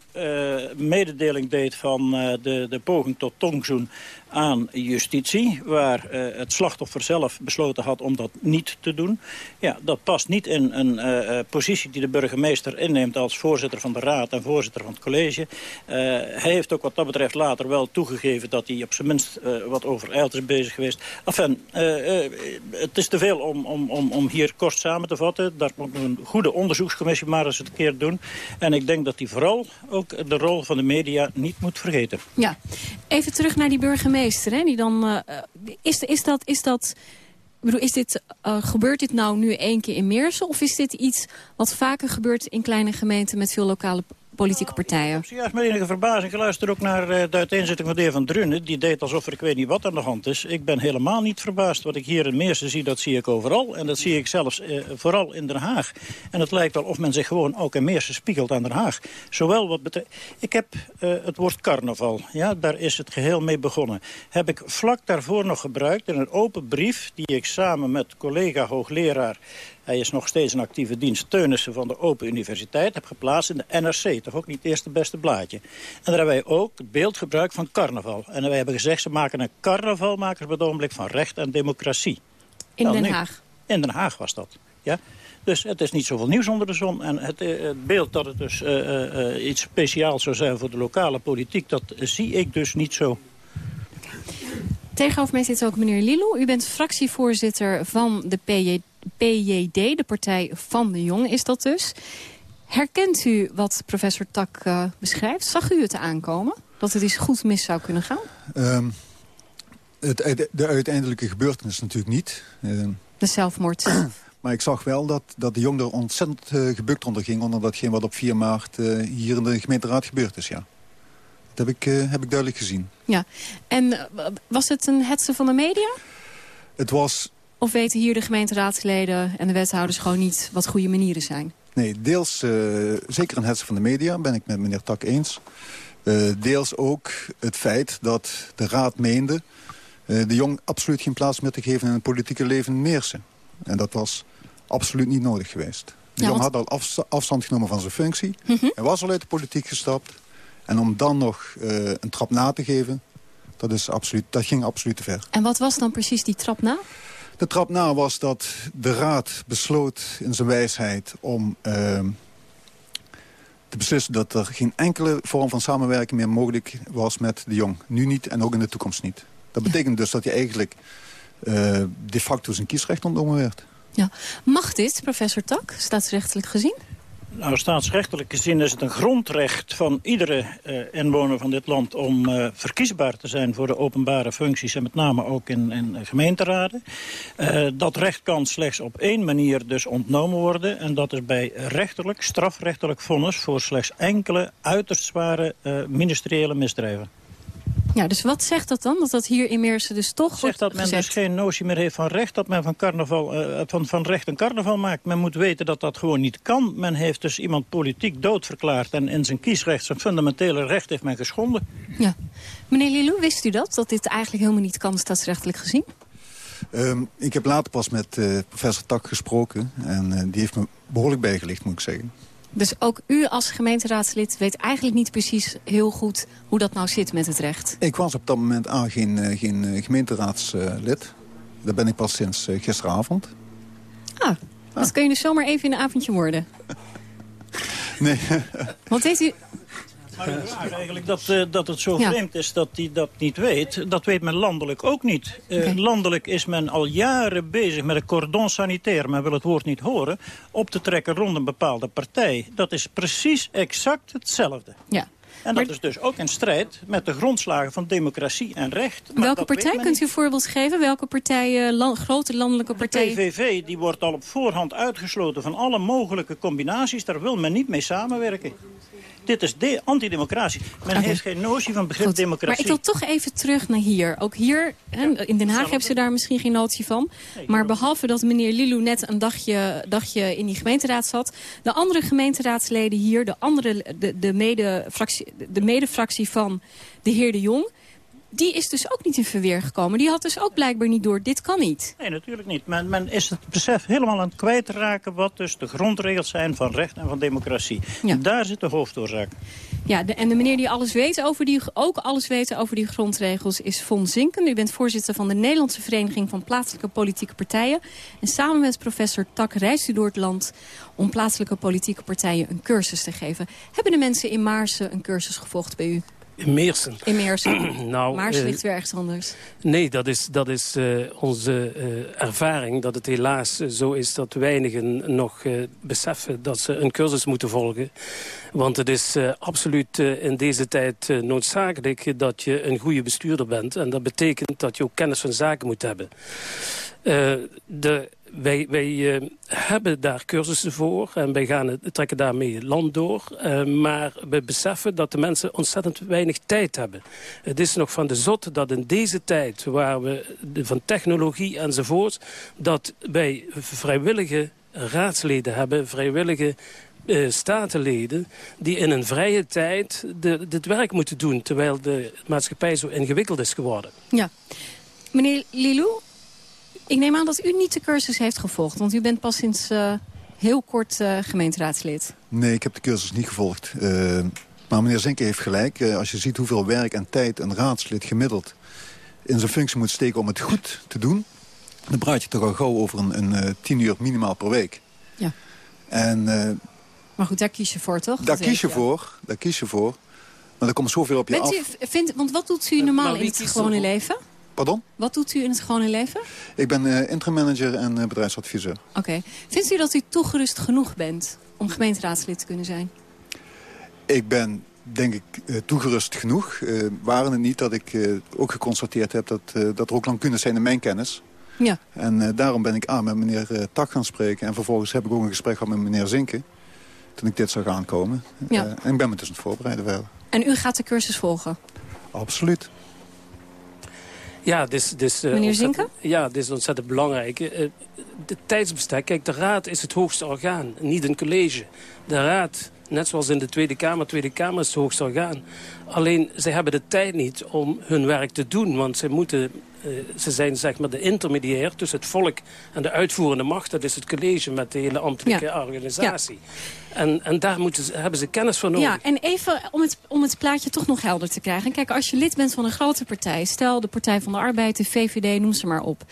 mededeling deed van de, de poging tot tongzoen aan justitie... waar uh, het slachtoffer zelf besloten had om dat niet te doen. Ja, dat past niet in een uh, positie die de burgemeester inneemt... als voorzitter van de raad en voorzitter van het college. Hij heeft ook wat dat betreft later wel toegegeven... dat hij op zijn minst wat overijld is bezig geweest. Enfin, het is te veel om, om, om, om hier kort samen te vatten. Daar moet een goede onderzoekscommissie maar eens een keer doen. En ik denk dat hij vooral ook de rol van de media niet moet vergeten. Ja, even terug naar die burgemeester Hè, die dan, uh, is, is dat... Is dat bedoel, is dit, uh, gebeurt dit nou nu één keer in Meersen? Of is dit iets wat vaker gebeurt in kleine gemeenten met veel lokale politieke partijen. Heb juist met enige verbazing geluisterd ook naar uh, de uiteenzetting van de heer Van Drunen. Die deed alsof er ik weet niet wat aan de hand is. Ik ben helemaal niet verbaasd. Wat ik hier in Meersen zie, dat zie ik overal. En dat zie ik zelfs uh, vooral in Den Haag. En het lijkt wel of men zich gewoon ook in Meersen spiegelt aan Den Haag. Zowel wat betreft... Ik heb uh, het woord carnaval. Ja, daar is het geheel mee begonnen. Heb ik vlak daarvoor nog gebruikt in een open brief... die ik samen met collega hoogleraar hij is nog steeds een actieve dienst Teunissen van de Open Universiteit. Heb geplaatst in de NRC, toch ook niet het eerste beste blaadje. En daar hebben wij ook het beeld gebruikt van carnaval. En wij hebben gezegd, ze maken een carnaval maken op het ogenblik van recht en democratie. In Den Haag? In Den Haag was dat, ja. Dus het is niet zoveel nieuws onder de zon. En het, eh, het beeld dat het dus uh, uh, iets speciaals zou zijn voor de lokale politiek... dat zie ik dus niet zo. Tegenover mij zit ook meneer Lilo. U bent fractievoorzitter van de PJ, PJD, de partij van de Jong is dat dus. Herkent u wat professor Tak uh, beschrijft? Zag u het aankomen? Dat het eens goed mis zou kunnen gaan? Um, het, de uiteindelijke gebeurtenis natuurlijk niet. Uh, de zelfmoord. Maar ik zag wel dat, dat de jong er ontzettend uh, gebukt onder ging... onder datgene wat op 4 maart hier in de gemeenteraad gebeurd is, ja. Dat heb ik, heb ik duidelijk gezien. Ja, en was het een hetze van de media? Het was of weten hier de gemeenteraadsleden en de wethouders gewoon niet wat goede manieren zijn? Nee, deels uh, zeker een hetze van de media, ben ik met meneer Tak eens. Uh, deels ook het feit dat de raad meende... Uh, de jong absoluut geen plaats meer te geven in het politieke leven in Meersen. En dat was absoluut niet nodig geweest. De ja, jong want... had al af, afstand genomen van zijn functie. Mm -hmm. Hij was al uit de politiek gestapt. En om dan nog een trap na te geven, dat, is absoluut, dat ging absoluut te ver. En wat was dan precies die trap na? De trap na was dat de raad besloot in zijn wijsheid om uh, te beslissen dat er geen enkele vorm van samenwerking meer mogelijk was met de jong. Nu niet en ook in de toekomst niet. Dat betekent dus dat hij eigenlijk uh, de facto zijn kiesrecht ontnomen werd. Ja. Mag dit, professor Tak, staatsrechtelijk gezien? Nou, staatsrechtelijk gezien is het een grondrecht van iedere uh, inwoner van dit land... om uh, verkiesbaar te zijn voor de openbare functies... en met name ook in, in gemeenteraden. Uh, dat recht kan slechts op één manier dus ontnomen worden... en dat is bij rechterlijk, strafrechtelijk vonnis... voor slechts enkele uiterst zware ministeriële misdrijven. Ja, dus wat zegt dat dan? Dat dat hier in Meersen dus toch Zegt dat men dus geen notie meer heeft van recht... dat men van, carnaval, uh, van, van recht een carnaval maakt. Men moet weten dat dat gewoon niet kan. Men heeft dus iemand politiek doodverklaard... en in zijn kiesrecht, zijn fundamentele recht heeft men geschonden. Ja. Meneer Lilou, wist u dat? Dat dit eigenlijk helemaal niet kan, staatsrechtelijk gezien? Um, ik heb later pas met uh, professor Tak gesproken. En uh, die heeft me behoorlijk bijgelicht, moet ik zeggen. Dus ook u als gemeenteraadslid weet eigenlijk niet precies heel goed hoe dat nou zit met het recht? Ik was op dat moment A, geen, eh, geen eh, gemeenteraadslid. Daar ben ik pas sinds eh, gisteravond. Ah, Dat kun je dus zomaar even in een avondje worden. Nee. Want weet u... Maar ik vraag eigenlijk dat, eh, dat het zo Ja. vreemd is dat hij dat niet weet. Dat weet men landelijk ook niet. Eh, Landelijk is men al jaren bezig met een cordon sanitair. Men wil het woord niet horen. Op te trekken rond een bepaalde partij. Dat is precies exact hetzelfde. Ja. En dat is dus ook in strijd met de grondslagen van democratie en recht. Maar Welke partij? Kunt u een voorbeeld geven? Welke partij, eh, lan- grote landelijke De partij? PVV die wordt al op voorhand uitgesloten van alle mogelijke combinaties. Daar wil men niet mee samenwerken. Dit is de antidemocratie. Men heeft geen notie van begrip Goed, Maar democratie. ik wil toch even terug naar hier. Ook hier, hè, in Den Haag hebben ze daar misschien geen notie van. Maar behalve dat meneer Lilou net een dagje, dagje in die gemeenteraad zat... de andere gemeenteraadsleden hier, de, andere, de, de, medefractie, de medefractie van de heer De Jong... die is dus ook niet in verweer gekomen. Die had dus ook blijkbaar niet door, dit kan niet. Nee, natuurlijk niet. Men, men is het besef helemaal aan het kwijtraken... wat dus de grondregels zijn van recht en van democratie. Daar zit de hoofdoorzaak. Ja, de, en de meneer die alles weet over die, ook alles weet over die grondregels is Von Zinken. U bent voorzitter van de Nederlandse Vereniging van Plaatselijke Politieke Partijen. En samen met professor Tak reist u door het land om plaatselijke politieke partijen een cursus te geven. Hebben de mensen in Maarsen een cursus gevolgd bij u? In Meersen. In Meersen. nou, Maarsen eh, ligt weer ergens anders. Nee, dat is, dat is eh, onze eh, ervaring. Dat het helaas zo is dat weinigen nog beseffen dat ze een cursus moeten volgen. Want het is absoluut in deze tijd noodzakelijk dat je een goede bestuurder bent. En dat betekent dat je ook kennis van zaken moet hebben. De, wij wij eh, hebben daar cursussen voor en wij gaan het, trekken daarmee land door. Eh, maar we beseffen dat de mensen ontzettend weinig tijd hebben. Het is nog van de zot dat in deze tijd, waar we van technologie enzovoort... dat wij vrijwillige raadsleden hebben, vrijwillige eh, statenleden... die in een vrije tijd de, dit werk moeten doen... terwijl de maatschappij zo ingewikkeld is geworden. Ja. Meneer Lilou, ik neem aan dat u niet de cursus heeft gevolgd. Want u bent pas sinds eh, heel kort eh, gemeenteraadslid. Nee, ik heb de cursus niet gevolgd. Eh, maar meneer Zinke heeft gelijk. Als je ziet hoeveel werk en tijd een raadslid gemiddeld in zijn functie moet steken om het goed te doen... dan praat je toch al gauw over een, een eh, tien uur minimaal per week. Ja. En eh, Maar goed, daar kies je voor, toch? daar Dat kies je voor. Daar kies je voor. Maar er komt zoveel op je Bent af. u, vindt, want wat doet u normaal in het gewone leven? Pardon? Wat doet u in het gewone leven? Ik ben eh interim manager en eh, bedrijfsadviseur. Oké. Vindt u dat u toegerust genoeg bent om gemeenteraadslid te kunnen zijn? Ik ben, denk ik, eh, toegerust genoeg. Eh, waren het niet dat ik ook geconstateerd heb... Dat, dat er ook lang kunnen zijn in mijn kennis. Ja. En daarom ben ik aan met meneer Tak gaan spreken. En vervolgens heb ik ook een gesprek gehad met meneer Zinken. Toen ik dit zag aankomen. Ja. En ik ben me dus aan het voorbereiden verder. En u gaat de cursus volgen? Absoluut. Ja, dus, dus, eh, Meneer Ja, dit is ontzettend belangrijk. Eh, de tijdsbestek, kijk, de raad is het hoogste orgaan, niet een college. De raad, net zoals in de Tweede Kamer, Tweede Kamer is het hoogste orgaan. Alleen, zij hebben de tijd niet om hun werk te doen, want ze moeten... eh, ze zijn zeg maar de intermediair tussen het volk en de uitvoerende macht. Dat is het college met de hele ambtelijke Ja. organisatie. En, en daar moeten ze, hebben ze kennis voor nodig. Ja, en even om het, om het plaatje toch nog helder te krijgen. Kijk, als je lid bent van een grote partij... stel de Partij van de Arbeid, de VVD, noem ze maar op...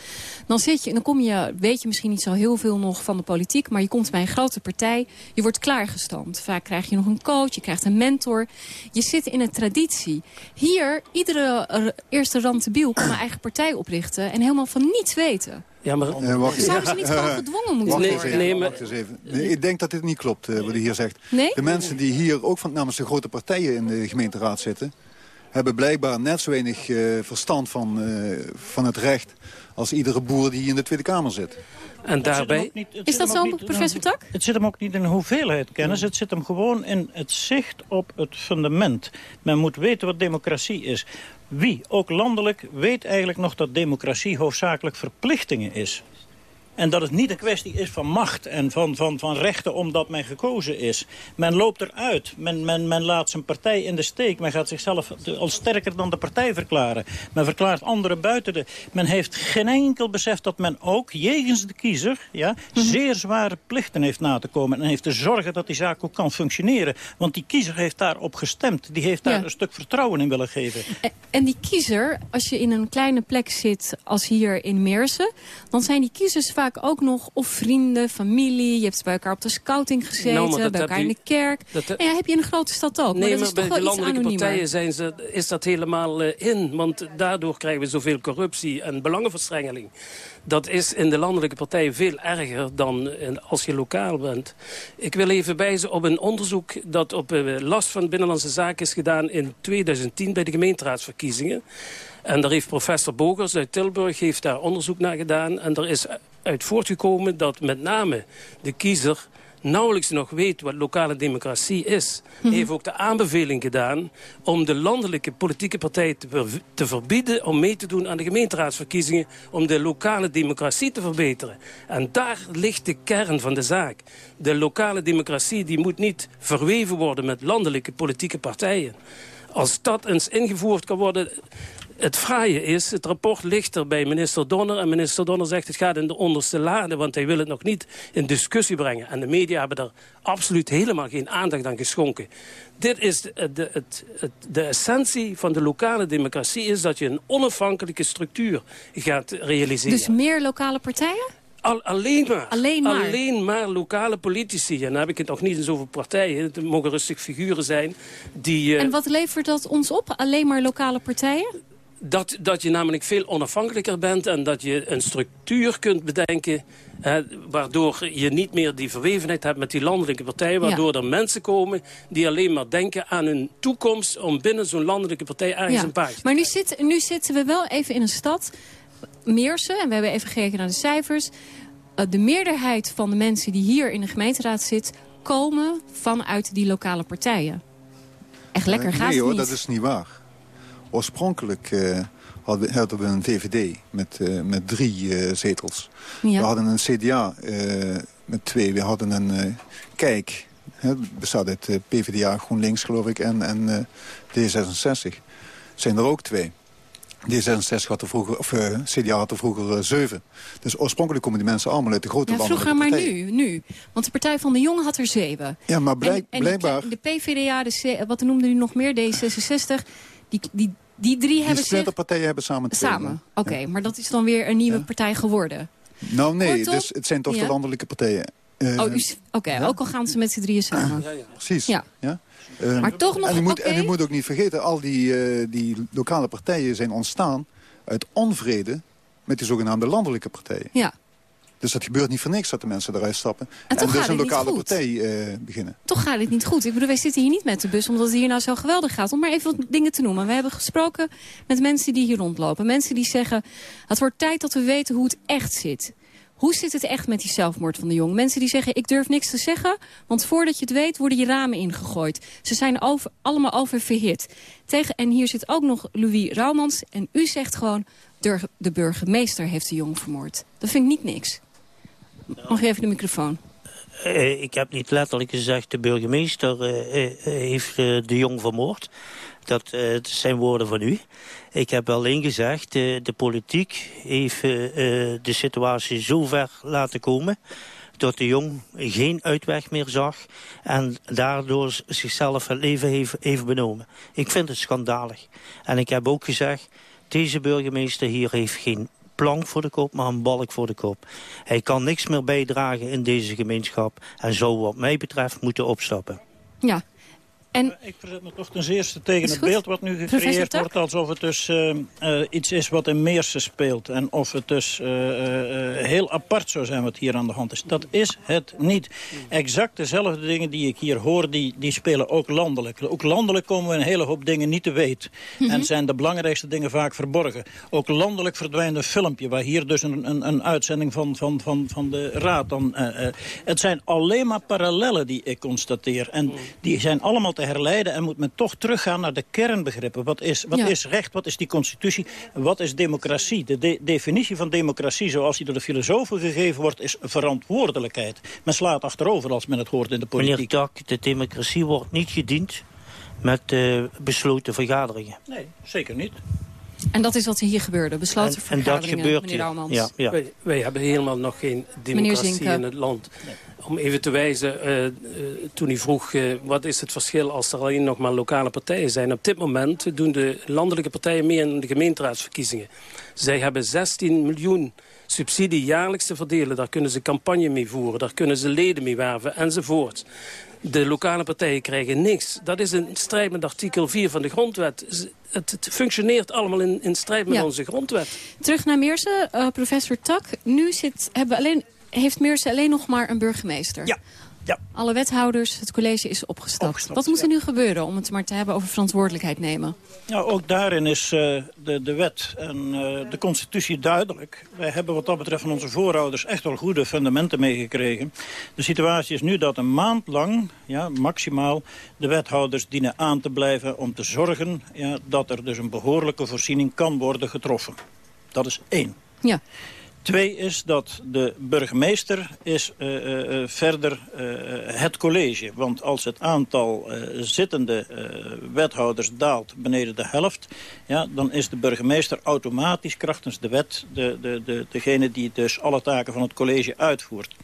dan, zit je, dan kom je, weet je misschien niet zo heel veel nog van de politiek... maar je komt bij een grote partij, je wordt klaargestoomd. Vaak krijg je nog een coach, je krijgt een mentor. Je zit in een traditie. Hier, iedere eerste rantebiel kan een eigen partij oprichten... en helemaal van niets weten. Ja, maar... Eh, wacht Zouden ze niet gewoon gedwongen moeten worden? Nee, maar- wacht eens even. Nee, ik denk dat dit niet klopt, eh, wat u hier zegt. Nee? De mensen die hier ook van, namens de grote partijen in de gemeenteraad zitten... hebben blijkbaar net zo weinig eh, verstand van, eh, van het recht... als iedere boer die hier in de Tweede Kamer zit. En daarbij... Is dat zo, professor Tak? Het zit hem ook niet in hoeveelheid kennis. Het zit hem gewoon in het zicht op het fundament. Men moet weten wat democratie is. Wie, ook landelijk, weet eigenlijk nog dat democratie hoofdzakelijk verplichtingen is. En dat het niet een kwestie is van macht en van, van, van rechten omdat men gekozen is. Men loopt eruit. Men, men, men laat zijn partij in de steek. Men gaat zichzelf als sterker dan de partij verklaren. Men verklaart anderen buiten de... Men heeft geen enkel besef dat men ook, jegens de kiezer... Ja, zeer zware plichten heeft na te komen. En heeft te zorgen dat die zaak ook kan functioneren. Want die kiezer heeft daarop gestemd. Die heeft daar Ja. een stuk vertrouwen in willen geven. En- En die kiezer, als je in een kleine plek zit als hier in Meersen... dan zijn die kiezers vaak vaak ook nog of vrienden, familie. Je hebt bij elkaar op de scouting gezeten, Nou, dat bij elkaar in de kerk. dat en ja, heb je in een grote stad ook. Nee, maar maar, dat is bij toch de wel landelijke anoniemer. partijen zijn ze, is dat helemaal eh, in. Want daardoor krijgen we zoveel corruptie en belangenverstrengeling. Dat is in de landelijke partijen veel erger dan in- als je lokaal bent. Ik wil even wijzen op een onderzoek dat op eh, last van Binnenlandse Zaken is gedaan in 2010 bij de gemeenteraadsverkiezingen. En daar heeft professor Bogers uit Tilburg heeft daar onderzoek naar gedaan. En er is uit voortgekomen dat met name de kiezer nauwelijks nog weet wat lokale democratie is. Hij heeft ook de aanbeveling gedaan om de landelijke politieke partijen te, ver- te verbieden om mee te doen aan de gemeenteraadsverkiezingen om de lokale democratie te verbeteren. En daar ligt de kern van de zaak. De lokale democratie die moet niet verweven worden met landelijke politieke partijen. Als dat eens ingevoerd kan worden, het fraaie is, het rapport ligt er bij minister Donner. En minister Donner zegt het gaat in de onderste lade, want hij wil het nog niet in discussie brengen. En de media hebben er absoluut helemaal geen aandacht aan geschonken. Dit is de, de, het, het- de essentie van de lokale democratie, is dat je een onafhankelijke structuur gaat realiseren. Dus meer lokale partijen? Al, alleen maar. Alleen maar. Alleen maar lokale politici. En dan heb ik het nog niet eens over partijen. Het mogen rustig figuren zijn die... eh, En wat levert dat ons op? Alleen maar lokale partijen? Dat, dat je namelijk veel onafhankelijker bent en dat je een structuur kunt bedenken... Hè, waardoor je niet meer die verwevenheid hebt met die landelijke partijen... waardoor er mensen komen die alleen maar denken aan hun toekomst... om binnen zo'n landelijke partij ergens een paardje Maar nu, zit, nu zitten we wel even in een stad, Meersen, en we hebben even gekeken naar de cijfers. Eh, de meerderheid van de mensen die hier in de gemeenteraad zit... komen vanuit die lokale partijen. Echt lekker Eh, gaat nee het hoor, niet. dat is niet waar. Oorspronkelijk eh, hadden, we, hadden we een VVD met, eh, met drie eh, zetels. Ja. We hadden een CDA met twee. We hadden een Kijk. Het bestaat uit PvdA, GroenLinks geloof ik en, en eh, D66. Zijn er ook twee. D66 had er vroeger, of CDA had er vroeger zeven. Dus oorspronkelijk komen die mensen allemaal uit de grote Ja, landelijke vroeger, maar nu, nu. Want de Partij van de Jongen had er zeven. Ja, maar blijk- en, en blijkbaar... De, de PVDA, de C, wat noemde u nog meer, D66... Die, die, die drie Die hebben zich... splinterpartijen hebben samen twee. Samen, oké. Maar dat is dan weer een nieuwe partij geworden. Nou nee, Kortom, dus het zijn toch ja. de landelijke partijen. Eh, oh, oké. Ook al gaan ze met z'n drieën samen. Precies. Ja. Eh, Maar toch nog, en u, moet, en u moet ook niet vergeten, al die, eh, die lokale partijen zijn ontstaan uit onvrede met die zogenaamde landelijke partijen. Ja. Dus dat gebeurt niet voor niks dat de mensen eruit stappen. En dus een het lokale partij eh, beginnen. Toch gaat dit niet goed. Ik bedoel, wij zitten hier niet met de bus omdat het hier nou zo geweldig gaat. Om maar even wat dingen te noemen. We hebben gesproken met mensen die hier rondlopen. Mensen die zeggen, het wordt tijd dat we weten hoe het echt zit. Hoe zit het echt met die zelfmoord van de jong? Mensen die zeggen, ik durf niks te zeggen, want voordat je het weet worden je ramen ingegooid. Ze zijn over, allemaal oververhit. Tegen, en hier zit ook nog Louis Raumans en u zegt gewoon, de, de burgemeester heeft de jong vermoord. Dat vind ik niet niks. Je even de microfoon? Eh, ik heb niet letterlijk gezegd de burgemeester eh, eh, heeft de jong vermoord. Dat, zijn woorden van u. Ik heb alleen gezegd, de politiek heeft de situatie zo ver laten komen... dat de jong geen uitweg meer zag en daardoor zichzelf het leven heeft, heeft benomen. Ik vind het schandalig. En ik heb ook gezegd, deze burgemeester hier heeft geen plank voor de kop, maar een balk voor de kop. Hij kan niks meer bijdragen in deze gemeenschap en zou wat mij betreft moeten opstappen. Ja. En... Ik verzet me toch ten zeerste tegen het beeld wat nu gecreëerd wordt... alsof het dus eh, eh, iets is wat in Meersen speelt. En of het dus eh, eh, eh, heel apart zou zijn wat hier aan de hand is. Dat is het niet. Exact dezelfde dingen die ik hier hoor, die, die spelen ook landelijk. Ook landelijk komen we een hele hoop dingen niet te weten. Mhm. En zijn de belangrijkste dingen vaak verborgen. Ook landelijk verdwijnt een filmpje... waar hier dus een, een, een uitzending van, van, van, van de raad dan... eh, eh, het zijn alleen maar parallellen die ik constateer. En die zijn allemaal te herleiden en moet men toch teruggaan naar de kernbegrippen. Wat is, wat Ja. is recht, wat is die constitutie, wat is democratie? De, de- definitie van democratie zoals die door de filosofen gegeven wordt... is verantwoordelijkheid. Men slaat achterover als men het hoort in de Meneer politiek. Tak, de democratie wordt niet gediend met eh, besloten vergaderingen. Nee, zeker niet. En dat is wat er hier gebeurde. Besloten En- en dat vergaderingen, gebeurt meneer. Raumans. Ja, ja. Wij, wij hebben helemaal nog geen Meneer democratie in het land. Om even te wijzen, eh, eh, toen u vroeg eh, wat is het verschil als er alleen nog maar lokale partijen zijn. Op dit moment doen de landelijke partijen mee aan de gemeenteraadsverkiezingen. Zij hebben 16 miljoen subsidie jaarlijks te verdelen. Daar kunnen ze campagne mee voeren, daar kunnen ze leden mee werven enzovoort. De lokale partijen krijgen niks. Dat is in strijd met artikel 4 van de grondwet. Het, het functioneert allemaal in, in strijd met Ja. onze grondwet. Terug naar Meersen, professor Tak. Nu zit, hebben we alleen, heeft Meersen alleen nog maar een burgemeester. Ja. Ja. Alle wethouders, het college is opgestapt. Wat moet er nu gebeuren om het maar te hebben over verantwoordelijkheid nemen? Nou, ook daarin is eh, de, de wet en eh, de constitutie duidelijk. Wij hebben wat dat betreft van onze voorouders echt wel goede fundamenten meegekregen. De situatie is nu dat een maand lang, ja, maximaal, de wethouders dienen aan te blijven om te zorgen ja, dat er dus een behoorlijke voorziening kan worden getroffen. Dat is één. Ja. Twee is dat de burgemeester is eh, eh, eh, verder het college. Want als het aantal zittende wethouders daalt beneden de helft... Ja, dan is de burgemeester automatisch krachtens de wet... De, de, de, degene die dus alle taken van het college uitvoert.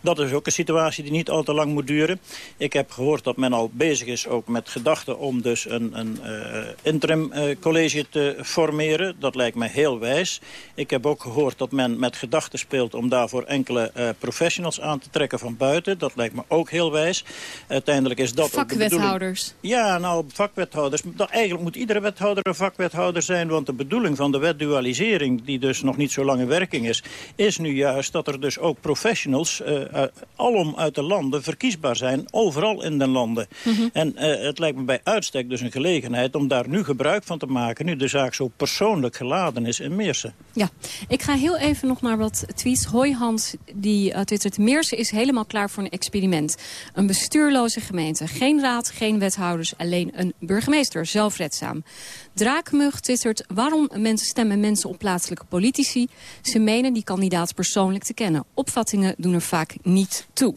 Dat is ook een situatie die niet al te lang moet duren. Ik heb gehoord dat men al bezig is ook met gedachten om dus een, een eh, interim eh, college te formeren. Dat lijkt mij heel wijs. Ik heb ook gehoord dat men met gedachten speelt om daarvoor enkele eh, professionals aan te trekken van buiten. Dat lijkt me ook heel wijs. Uiteindelijk is dat. Vakwethouders. Ja, nou, vakwethouders. Dat, eigenlijk moet iedere wethouder een vakwethouder zijn... want de bedoeling van de wet dualisering, die dus nog niet zo lang in werking is... is nu juist dat er dus ook professionals eh, uit- alom uit de landen verkiesbaar zijn... overal in de landen. En eh, het lijkt me bij uitstek dus een gelegenheid... om daar nu gebruik van te maken... nu de zaak zo persoonlijk geladen is in Meersen. Ja, ik ga heel even nog naar wat tweets. Hoi Hans, die uh, twittert... Meersen is helemaal klaar voor een experiment. Een bestuurloze gemeente. Geen raad, geen wethouders, alleen een burgemeester. Zelfredzaam. Draakmug twittert... Waarom mensen stemmen mensen op plaatselijke politici? Ze menen die kandidaat persoonlijk te kennen. Opvattingen doen er vaak niet toe.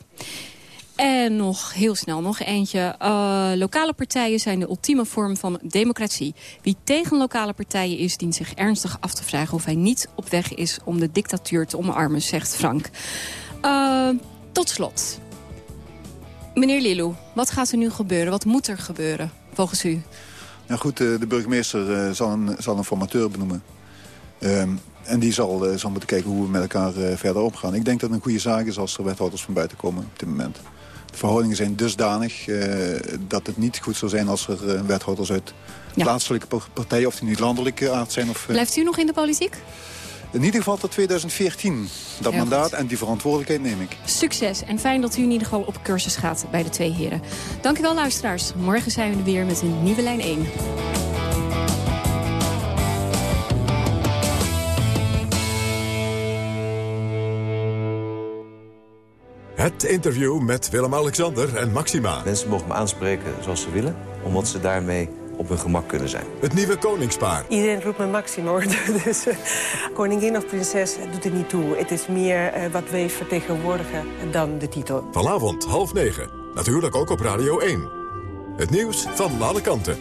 En nog heel snel nog eentje. Uh, lokale partijen zijn de ultieme vorm van democratie. Wie tegen lokale partijen is, dient zich ernstig af te vragen... of hij niet op weg is om de dictatuur te omarmen, zegt Frank. Uh, tot slot. Meneer Lilou, wat gaat er nu gebeuren? Wat moet er gebeuren, volgens u? Nou goed, eh, de burgemeester eh, zal, een, zal een formateur benoemen. Um, en die zal, uh, zal moeten kijken hoe we met elkaar verder omgaan. Ik denk dat het een goede zaak is als er wethouders van buiten komen op dit moment. De verhoudingen zijn dusdanig uh, dat het niet goed zou zijn als er wethouders uit ja. plaatselijke partijen, of die niet landelijke aard zijn. Of, Blijft u nog in de politiek? In ieder geval tot 2014. Dat Heel mandaat goed. en die verantwoordelijkheid neem ik. Succes en fijn dat u in ieder geval op cursus gaat bij de twee heren. Dank u wel luisteraars. Morgen zijn we er weer met een nieuwe lijn 1. Het interview met Willem-Alexander en Maxima. Mensen mogen me aanspreken zoals ze willen, omdat ze daarmee op hun gemak kunnen zijn. Het nieuwe koningspaar. Iedereen roept me Maxima, hoor. Dus uh, koningin of prinses doet er niet toe. Het is meer uh, wat wij vertegenwoordigen dan de titel. Vanavond half negen. Natuurlijk ook op Radio 1. Het nieuws van alle kanten.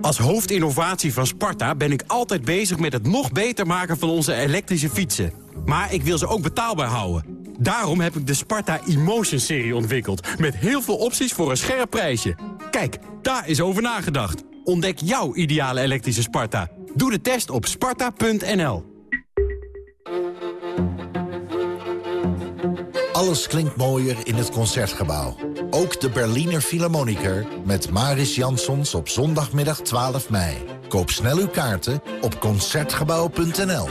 Als hoofdinnovatie van Sparta ben ik altijd bezig met het nog beter maken van onze elektrische fietsen. Maar ik wil ze ook betaalbaar houden. Daarom heb ik de Sparta Emotion-serie ontwikkeld. Met heel veel opties voor een scherp prijsje. Kijk, daar is over nagedacht. Ontdek jouw ideale elektrische Sparta. Doe de test op sparta.nl. Alles klinkt mooier in het Concertgebouw. Ook de Berliner Philharmoniker met Maris Jansons op zondagmiddag 12 mei. Koop snel uw kaarten op Concertgebouw.nl.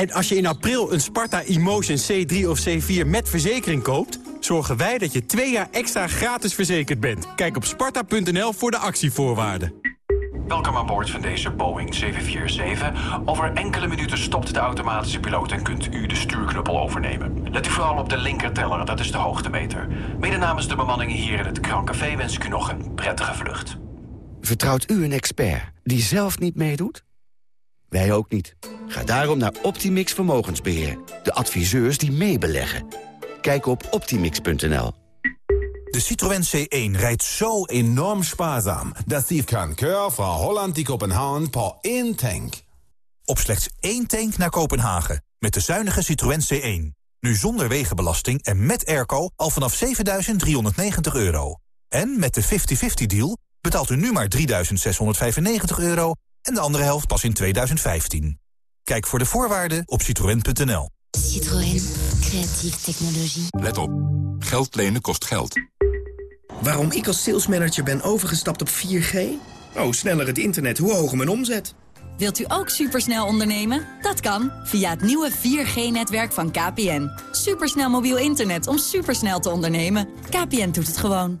En als je in april een Sparta Emotion C3 of C4 met verzekering koopt... zorgen wij dat je twee jaar extra gratis verzekerd bent. Kijk op sparta.nl voor de actievoorwaarden. Welkom aan boord van deze Boeing 747. Over enkele minuten stopt de automatische piloot en kunt u de stuurknuppel overnemen. Let u vooral op de linkerteller, dat is de hoogtemeter. Mede namens de bemanning hier in het Krancafé wens ik u nog een prettige vlucht. Vertrouwt u een expert die zelf niet meedoet? Wij ook niet. Ga daarom naar Optimix Vermogensbeheer. De adviseurs die meebeleggen. Kijk op optimix.nl. De Citroën C1 rijdt zo enorm spaarzaam... dat die kan keur van Holland die Kopenhagen per één tank. Op slechts één tank naar Kopenhagen. Met de zuinige Citroën C1. Nu zonder wegenbelasting en met airco al vanaf 7.390 euro. En met de 50-50 deal betaalt u nu maar 3.695 euro en de andere helft pas in 2015. Kijk voor de voorwaarden op citroën.nl. Citroën. Creatieve technologie. Let op. Geld lenen kost geld. Waarom ik als salesmanager ben overgestapt op 4G? Oh, sneller het internet, hoe hoger mijn omzet. Wilt u ook supersnel ondernemen? Dat kan via het nieuwe 4G-netwerk van KPN. Supersnel mobiel internet om supersnel te ondernemen. KPN doet het gewoon.